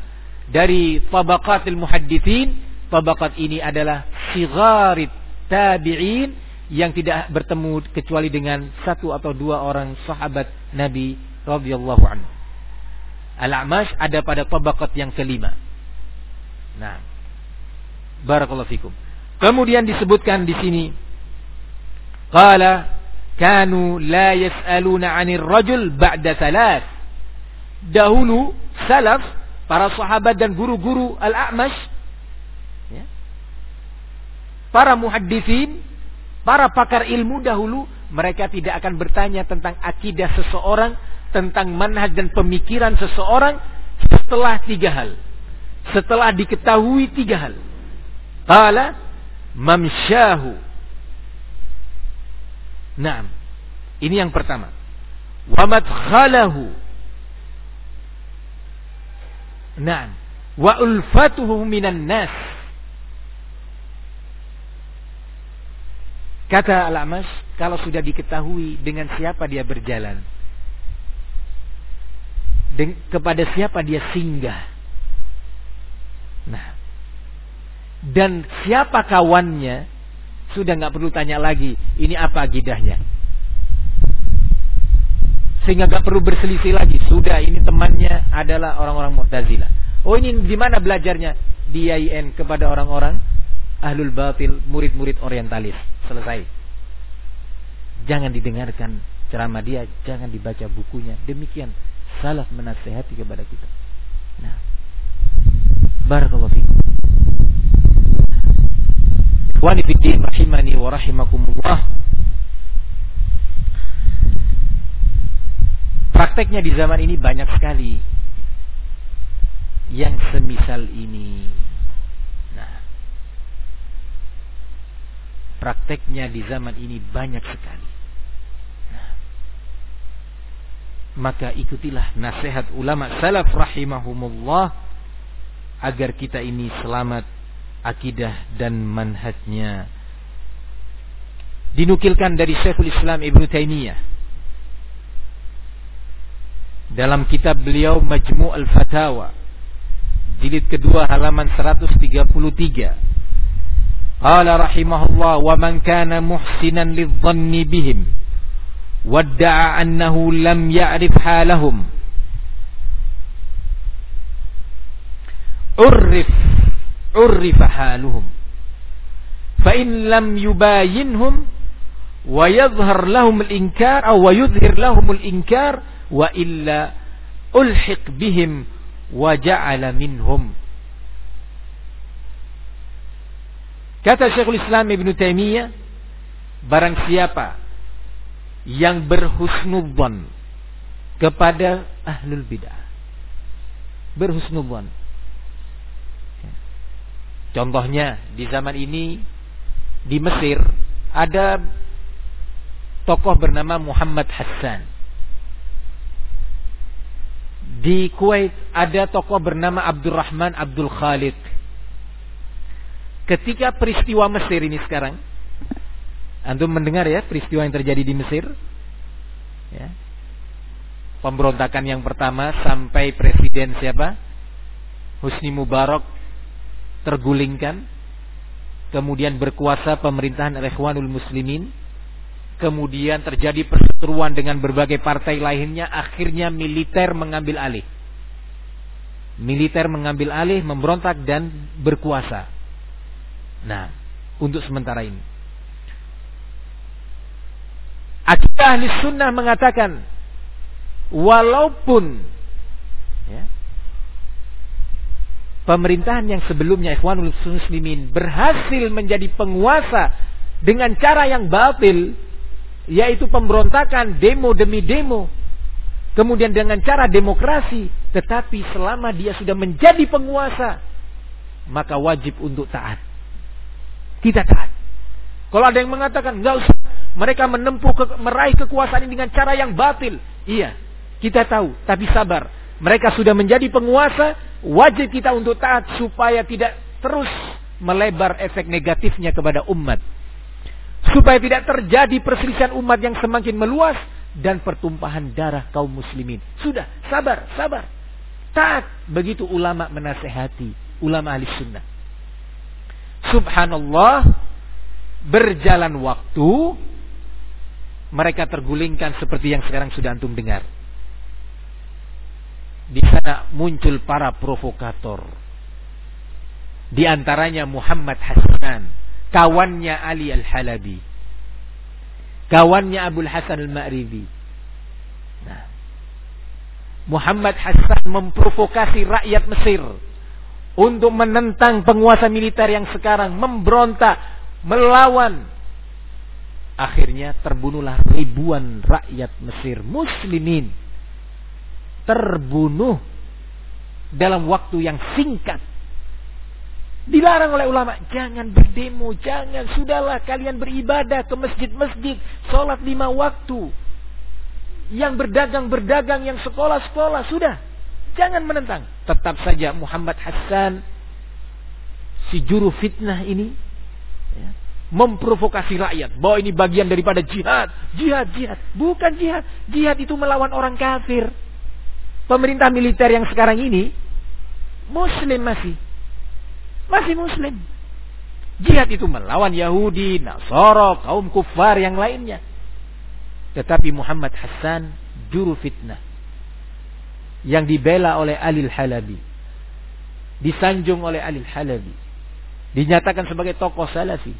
dari tabaqatil muhaddithin. Tabaqat ini adalah sigharit tabi'in yang tidak bertemu kecuali dengan satu atau dua orang sahabat Nabi radhiyallahu anhu. Al-A'mash ada pada tabaqat yang kelima. Nah, barakallahu fikum. Kemudian disebutkan di sini qala kanu la yas'aluna 'anil rajul ba'da thalath. Dahulu salaf para sahabat dan guru-guru al-A'mash para muhaddithin, para pakar ilmu dahulu mereka tidak akan bertanya tentang akidah seseorang, tentang manhaj dan pemikiran seseorang setelah tiga hal. Setelah diketahui tiga hal. Qala mamsyahu Nah, ini yang pertama. Wa madkhalahu. Nah, wa ulfatuhu minan nas. Kata Al-Amas, kalau sudah diketahui dengan siapa dia berjalan, Den, kepada siapa dia singgah. Nah, dan siapa kawannya, sudah nggak perlu tanya lagi, ini apa agidahnya. Sehingga nggak perlu berselisih lagi. Sudah ini temannya adalah orang-orang Mu'tazilah. Oh ini di mana belajarnya? Di IAIN kepada orang-orang ahlul batil, murid-murid orientalis. Selesai. Jangan didengarkan ceramah dia, jangan dibaca bukunya. Demikian salaf menasehati kepada kita. Nah, barakallahu fikum. Ikhwani fiddin rahimani wa rahimakumullah. Prakteknya di zaman ini banyak sekali yang semisal ini. Nah, prakteknya di zaman ini banyak sekali. Maka ikutilah nasihat ulama salaf rahimahumullah agar kita ini selamat akidah dan manhajnya. Dinukilkan dari Syekhul Islam Ibn Taimiyah dalam kitab beliau Majmu' al-Fatawa jilid kedua halaman 133 Qala rahimahullah wa man kana muhsinan lidh-dhanni bihim wadda'a annahu lam ya'rif halahum urrif urrifa haluhum fa in lam yubayinhum wa yadhhar lahum al-inkar aw wa yudhhir lahum al-inkar wa illa ulhiq bihim wa ja'ala minhum kata Syekhul Islam Ibn Taimiyah barang siapa yang berhusnudzon kepada ahlul bidah berhusnudzon contohnya di zaman ini di Mesir ada tokoh bernama Muhammad Hassan di Kuwait ada tokoh bernama Abdurrahman Abdul Khalid. Ketika peristiwa Mesir ini sekarang, antum mendengar ya peristiwa yang terjadi di Mesir, ya. pemberontakan yang pertama sampai presiden siapa? Husni Mubarak tergulingkan, kemudian berkuasa pemerintahan Ikhwanul Muslimin, kemudian terjadi perseteruan dengan berbagai partai lainnya, akhirnya militer mengambil alih. Militer mengambil alih, memberontak dan berkuasa. Nah, untuk sementara ini. Akidah ahli sunnah mengatakan, walaupun ya, pemerintahan yang sebelumnya Ikhwanul Muslimin berhasil menjadi penguasa dengan cara yang batil, yaitu pemberontakan demo demi demo kemudian dengan cara demokrasi tetapi selama dia sudah menjadi penguasa maka wajib untuk taat kita taat kalau ada yang mengatakan nggak usah mereka menempuh ke, meraih kekuasaan ini dengan cara yang batil iya kita tahu tapi sabar mereka sudah menjadi penguasa wajib kita untuk taat supaya tidak terus melebar efek negatifnya kepada umat supaya tidak terjadi perselisihan umat yang semakin meluas dan pertumpahan darah kaum muslimin. Sudah, sabar, sabar. Taat begitu ulama menasehati, ulama ahli sunnah. Subhanallah, berjalan waktu, mereka tergulingkan seperti yang sekarang sudah antum dengar. Di sana muncul para provokator. Di antaranya Muhammad Hasan kawannya Ali Al-Halabi. Kawannya Abu Hasan Al-Ma'ribi. Nah, Muhammad Hasan memprovokasi rakyat Mesir untuk menentang penguasa militer yang sekarang memberontak, melawan. Akhirnya terbunuhlah ribuan rakyat Mesir muslimin terbunuh dalam waktu yang singkat Dilarang oleh ulama, jangan berdemo, jangan. Sudahlah kalian beribadah ke masjid-masjid, sholat lima waktu. Yang berdagang-berdagang, yang sekolah-sekolah, sudah. Jangan menentang. Tetap saja Muhammad Hassan, si juru fitnah ini, ya, memprovokasi rakyat. Bahwa ini bagian daripada jihad. Jihad, jihad. Bukan jihad. Jihad itu melawan orang kafir. Pemerintah militer yang sekarang ini, muslim masih masih muslim. Jihad itu melawan Yahudi, Nasara, kaum kufar yang lainnya. Tetapi Muhammad Hassan juru fitnah yang dibela oleh Alil Halabi. Disanjung oleh Alil Halabi. Dinyatakan sebagai tokoh salafi.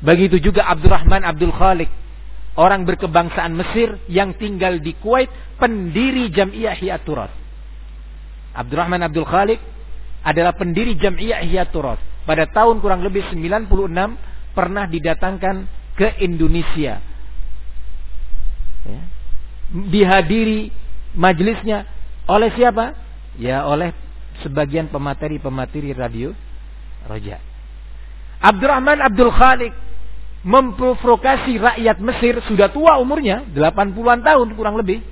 Begitu juga Abdurrahman Abdul Khalik. Orang berkebangsaan Mesir yang tinggal di Kuwait. Pendiri Jam'iyah Hiyaturat. Abdurrahman Abdul Khalik adalah pendiri Jam'iyah Ihya Pada tahun kurang lebih 96 pernah didatangkan ke Indonesia. Ya. Dihadiri majelisnya oleh siapa? Ya oleh sebagian pemateri-pemateri radio Roja. Abdurrahman Abdul Khalik memprovokasi rakyat Mesir sudah tua umurnya 80-an tahun kurang lebih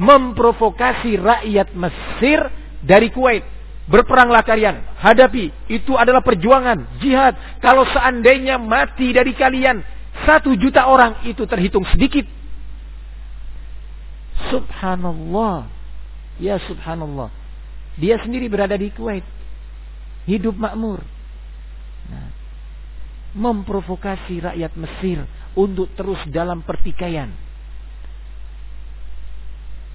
memprovokasi rakyat Mesir dari Kuwait. Berperanglah kalian, hadapi. Itu adalah perjuangan, jihad. Kalau seandainya mati dari kalian, satu juta orang itu terhitung sedikit. Subhanallah. Ya subhanallah. Dia sendiri berada di Kuwait. Hidup makmur. Nah, memprovokasi rakyat Mesir untuk terus dalam pertikaian.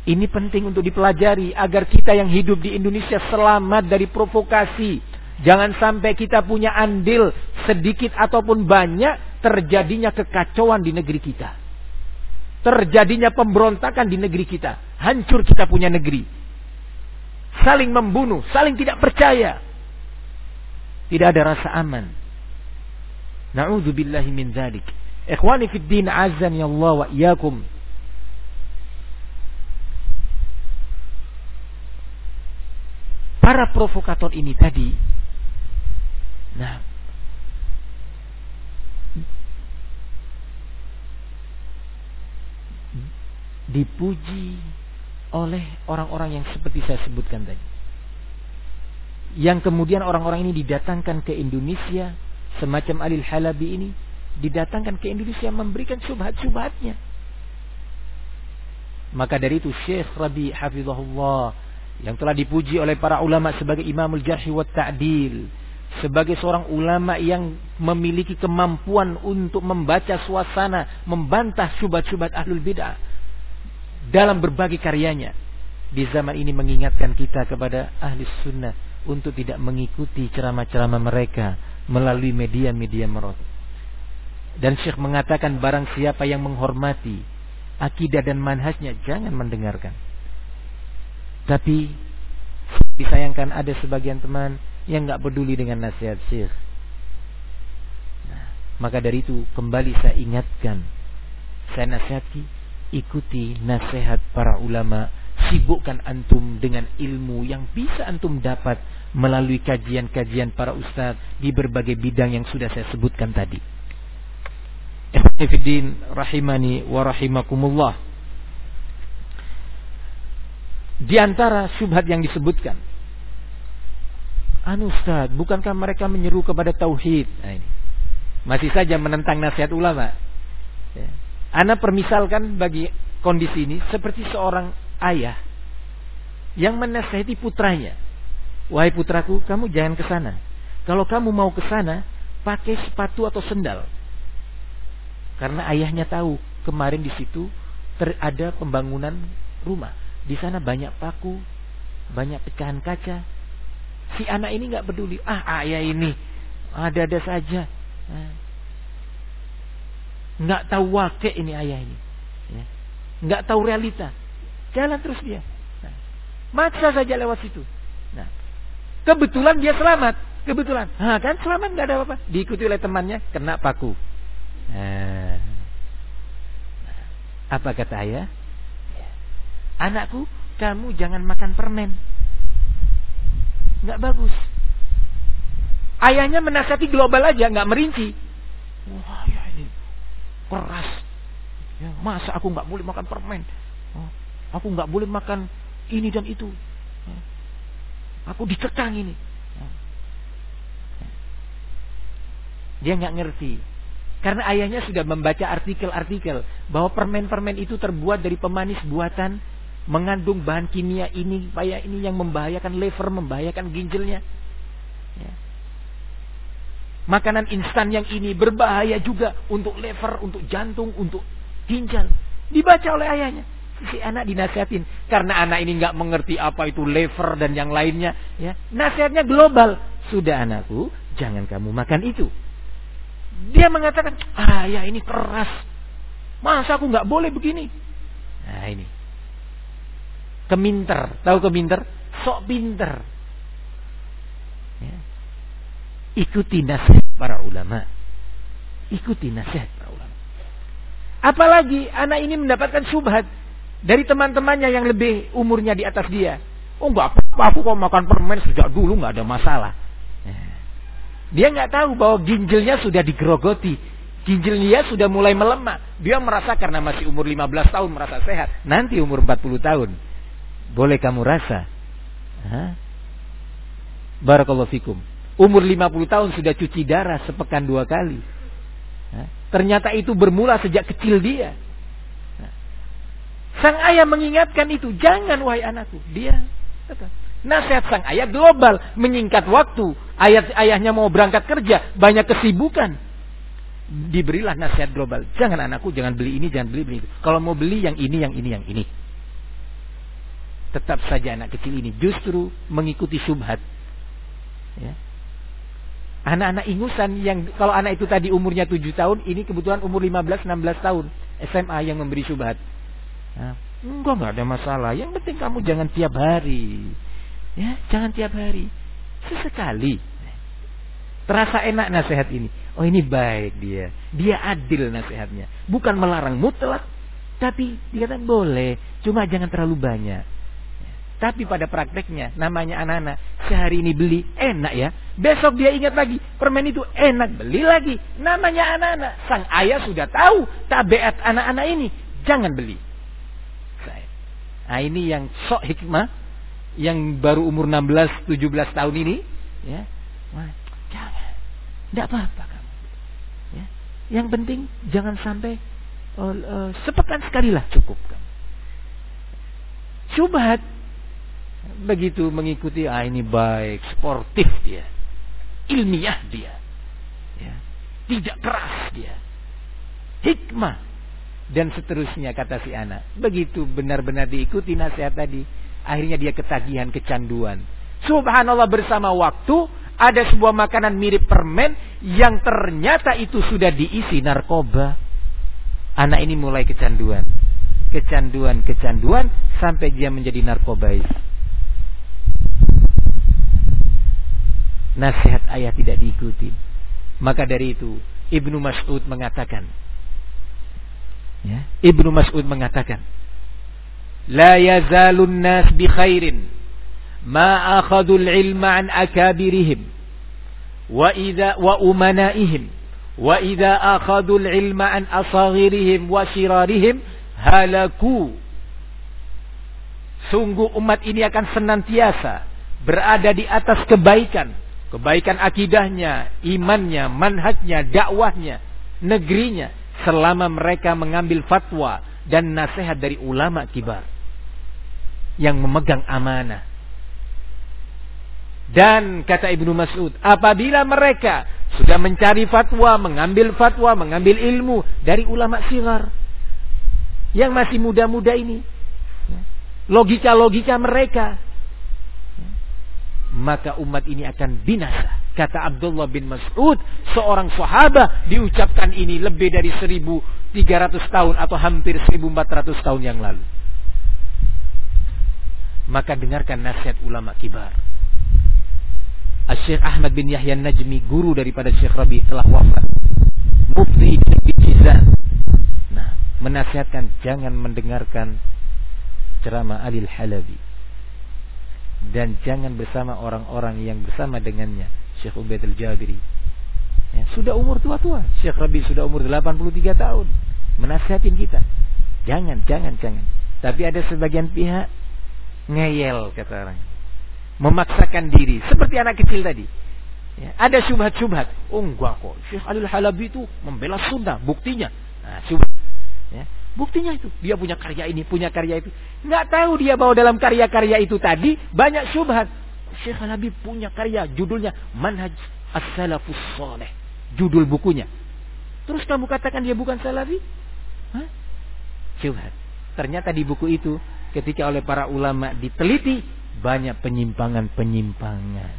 Ini penting untuk dipelajari agar kita yang hidup di Indonesia selamat dari provokasi. Jangan sampai kita punya andil sedikit ataupun banyak terjadinya kekacauan di negeri kita terjadinya pemberontakan di negeri kita. Hancur kita punya negeri. Saling membunuh, saling tidak percaya. Tidak ada rasa aman. Na'udzubillahi min dzalik. Ikhwani fid din azan ya Allah wa iyyakum. Para provokator ini tadi Nah, dipuji oleh orang-orang yang seperti saya sebutkan tadi. Yang kemudian orang-orang ini didatangkan ke Indonesia, semacam Alil Halabi ini, didatangkan ke Indonesia memberikan subhat-subhatnya. Maka dari itu Syekh Rabi Hafizahullah yang telah dipuji oleh para ulama sebagai Imamul Jarhi wa Ta'dil, sebagai seorang ulama yang memiliki kemampuan untuk membaca suasana, membantah syubhat-syubhat ahlul bid'ah dalam berbagai karyanya di zaman ini mengingatkan kita kepada ahli sunnah untuk tidak mengikuti ceramah-ceramah mereka melalui media-media merot. Dan Syekh mengatakan barang siapa yang menghormati akidah dan manhajnya jangan mendengarkan. Tapi disayangkan ada sebagian teman yang nggak peduli dengan nasihat Syekh. Nah, maka dari itu kembali saya ingatkan, saya nasihati ikuti nasihat para ulama, sibukkan antum dengan ilmu yang bisa antum dapat melalui kajian-kajian para ustadz di berbagai bidang yang sudah saya sebutkan tadi. Ikhwanifiddin rahimani wa. Di antara syubhat yang disebutkan. Anu Ustaz, bukankah mereka menyeru kepada tauhid? Nah ini. Masih saja menentang nasihat ulama. Anda permisalkan bagi kondisi ini seperti seorang ayah yang menasihati putranya. Wahai putraku, kamu jangan ke sana. Kalau kamu mau ke sana, pakai sepatu atau sendal. Karena ayahnya tahu kemarin di situ ada pembangunan rumah. Di sana banyak paku, banyak pecahan kaca. Si anak ini nggak peduli. Ah, ayah ini ada-ada saja. Nah, nggak tahu wakil ini ayah ini. Ya. Nggak tahu realita. Jalan terus dia. Nah, maksa saja lewat situ. Nah, kebetulan dia selamat. Kebetulan. Nah, kan selamat nggak ada apa-apa. Diikuti oleh temannya, kena paku. Nah, apa kata ayah? Anakku, kamu jangan makan permen. Nggak bagus. Ayahnya menasihati global aja, nggak merinci. Wah, ya keras. Ya, masa aku nggak boleh makan permen? Oh, aku nggak boleh makan ini dan itu. Ya, aku dikekang ini. Ya. Dia nggak ngerti. Karena ayahnya sudah membaca artikel-artikel bahwa permen-permen itu terbuat dari pemanis buatan, mengandung bahan kimia ini, kayak ini yang membahayakan liver, membahayakan ginjalnya. Ya. Makanan instan yang ini berbahaya juga untuk liver, untuk jantung, untuk ginjal. Dibaca oleh ayahnya. Si anak dinasihatin. Karena anak ini nggak mengerti apa itu liver dan yang lainnya. Ya, Nasihatnya global. Sudah anakku, jangan kamu makan itu. Dia mengatakan, ayah ini keras. Masa aku nggak boleh begini? Nah ini. Keminter. Tahu keminter? Sok pinter. Ya. Ikuti nasihat para ulama. Ikuti nasihat para ulama. Apalagi anak ini mendapatkan subhat dari teman-temannya yang lebih umurnya di atas dia. Oh enggak apa-apa, aku kok makan permen sejak dulu nggak ada masalah. Dia nggak tahu bahwa ginjalnya sudah digerogoti. Ginjalnya sudah mulai melemah. Dia merasa karena masih umur 15 tahun merasa sehat. Nanti umur 40 tahun. Boleh kamu rasa. Hah? Barakallahu fikum. Umur 50 tahun sudah cuci darah sepekan dua kali. Ternyata itu bermula sejak kecil dia. Sang ayah mengingatkan itu, jangan wahai anakku. Dia tetap. Nasihat sang ayah global, menyingkat waktu. Ayat ayahnya mau berangkat kerja, banyak kesibukan. Diberilah nasihat global. Jangan anakku, jangan beli ini, jangan beli itu. Kalau mau beli yang ini, yang ini, yang ini. Tetap saja anak kecil ini justru mengikuti subhat. Ya. Anak-anak ingusan yang kalau anak itu tadi umurnya 7 tahun, ini kebetulan umur 15 16 tahun. SMA yang memberi subhat. Nah, enggak enggak ada masalah. Yang penting kamu jangan tiap hari. Ya, jangan tiap hari. Sesekali. Terasa enak nasihat ini. Oh ini baik dia. Dia adil nasihatnya. Bukan melarang mutlak. Tapi dikatakan boleh. Cuma jangan terlalu banyak. Tapi pada prakteknya namanya anak-anak sehari ini beli enak ya. Besok dia ingat lagi permen itu enak beli lagi. Namanya anak-anak. Sang ayah sudah tahu tabiat anak-anak ini. Jangan beli. Nah ini yang sok hikmah. Yang baru umur 16-17 tahun ini. ya Jangan. Tidak apa-apa kamu. Ya. Yang penting jangan sampai uh, uh, sepekan sekali lah cukup kamu. Subhat begitu mengikuti ah ini baik sportif dia. Ilmiah dia. Ya. tidak keras dia. Hikmah. Dan seterusnya kata si anak. Begitu benar-benar diikuti nasihat tadi akhirnya dia ketagihan kecanduan. Subhanallah bersama waktu ada sebuah makanan mirip permen yang ternyata itu sudah diisi narkoba. Anak ini mulai kecanduan. Kecanduan kecanduan sampai dia menjadi narkobais nasihat ayah tidak diikuti. Maka dari itu Ibnu Mas'ud mengatakan ya, Ibnu Mas'ud mengatakan La yazalun nas bi khairin ma akhadul ilma an akabirihim wa idza wa umanaihim wa idza akhadul ilma an asaghirihim wa shirarihim halaku Sungguh umat ini akan senantiasa berada di atas kebaikan kebaikan akidahnya, imannya, manhajnya, dakwahnya, negerinya selama mereka mengambil fatwa dan nasihat dari ulama kibar yang memegang amanah. Dan kata Ibnu Mas'ud, apabila mereka sudah mencari fatwa, mengambil fatwa, mengambil ilmu dari ulama sigar yang masih muda-muda ini, logika-logika mereka maka umat ini akan binasa. Kata Abdullah bin Mas'ud, seorang sahabat diucapkan ini lebih dari 1300 tahun atau hampir 1400 tahun yang lalu. Maka dengarkan nasihat ulama kibar. Syekh Ahmad bin Yahya Najmi, guru daripada Syekh Rabi telah wafat. Mufti Jizan. Nah, menasihatkan jangan mendengarkan ceramah Alil Halabi dan jangan bersama orang-orang yang bersama dengannya. Syekh Ubaid al-Jabiri ya, sudah umur tua-tua. Syekh Rabi sudah umur 83 tahun. Menasihatin kita. Jangan, jangan, jangan. Tapi ada sebagian pihak ngeyel kata orang. Memaksakan diri. Seperti anak kecil tadi. Ya, ada syubhat-syubhat. Oh enggak kok. Syekh Alil Halabi itu membela sunnah buktinya. Nah, syubhat. Ya, Buktinya itu. Dia punya karya ini, punya karya itu. Nggak tahu dia bahwa dalam karya-karya itu tadi banyak syubhat. Syekh Halabi punya karya, judulnya Manhaj As-Salafus Soleh. Judul bukunya. Terus kamu katakan dia bukan salafi? Syubhat. Ternyata di buku itu ketika oleh para ulama diteliti banyak penyimpangan-penyimpangan.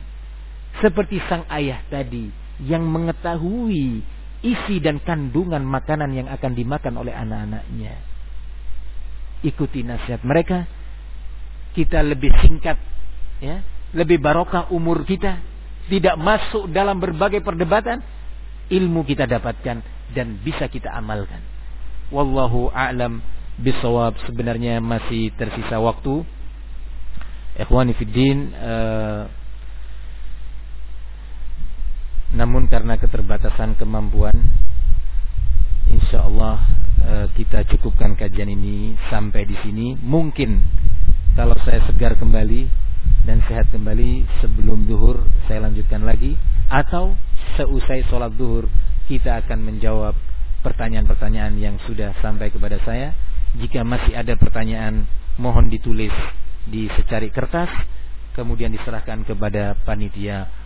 Seperti sang ayah tadi yang mengetahui isi dan kandungan makanan yang akan dimakan oleh anak-anaknya. Ikuti nasihat mereka. Kita lebih singkat, ya, lebih barokah umur kita, tidak masuk dalam berbagai perdebatan, ilmu kita dapatkan dan bisa kita amalkan. Wallahu a'lam bisawab. Sebenarnya masih tersisa waktu. Ikhwani uh, namun karena keterbatasan kemampuan Insya Allah eh, kita cukupkan kajian ini sampai di sini. Mungkin kalau saya segar kembali dan sehat kembali sebelum duhur saya lanjutkan lagi. Atau seusai sholat duhur kita akan menjawab pertanyaan-pertanyaan yang sudah sampai kepada saya. Jika masih ada pertanyaan, mohon ditulis di secari kertas kemudian diserahkan kepada panitia.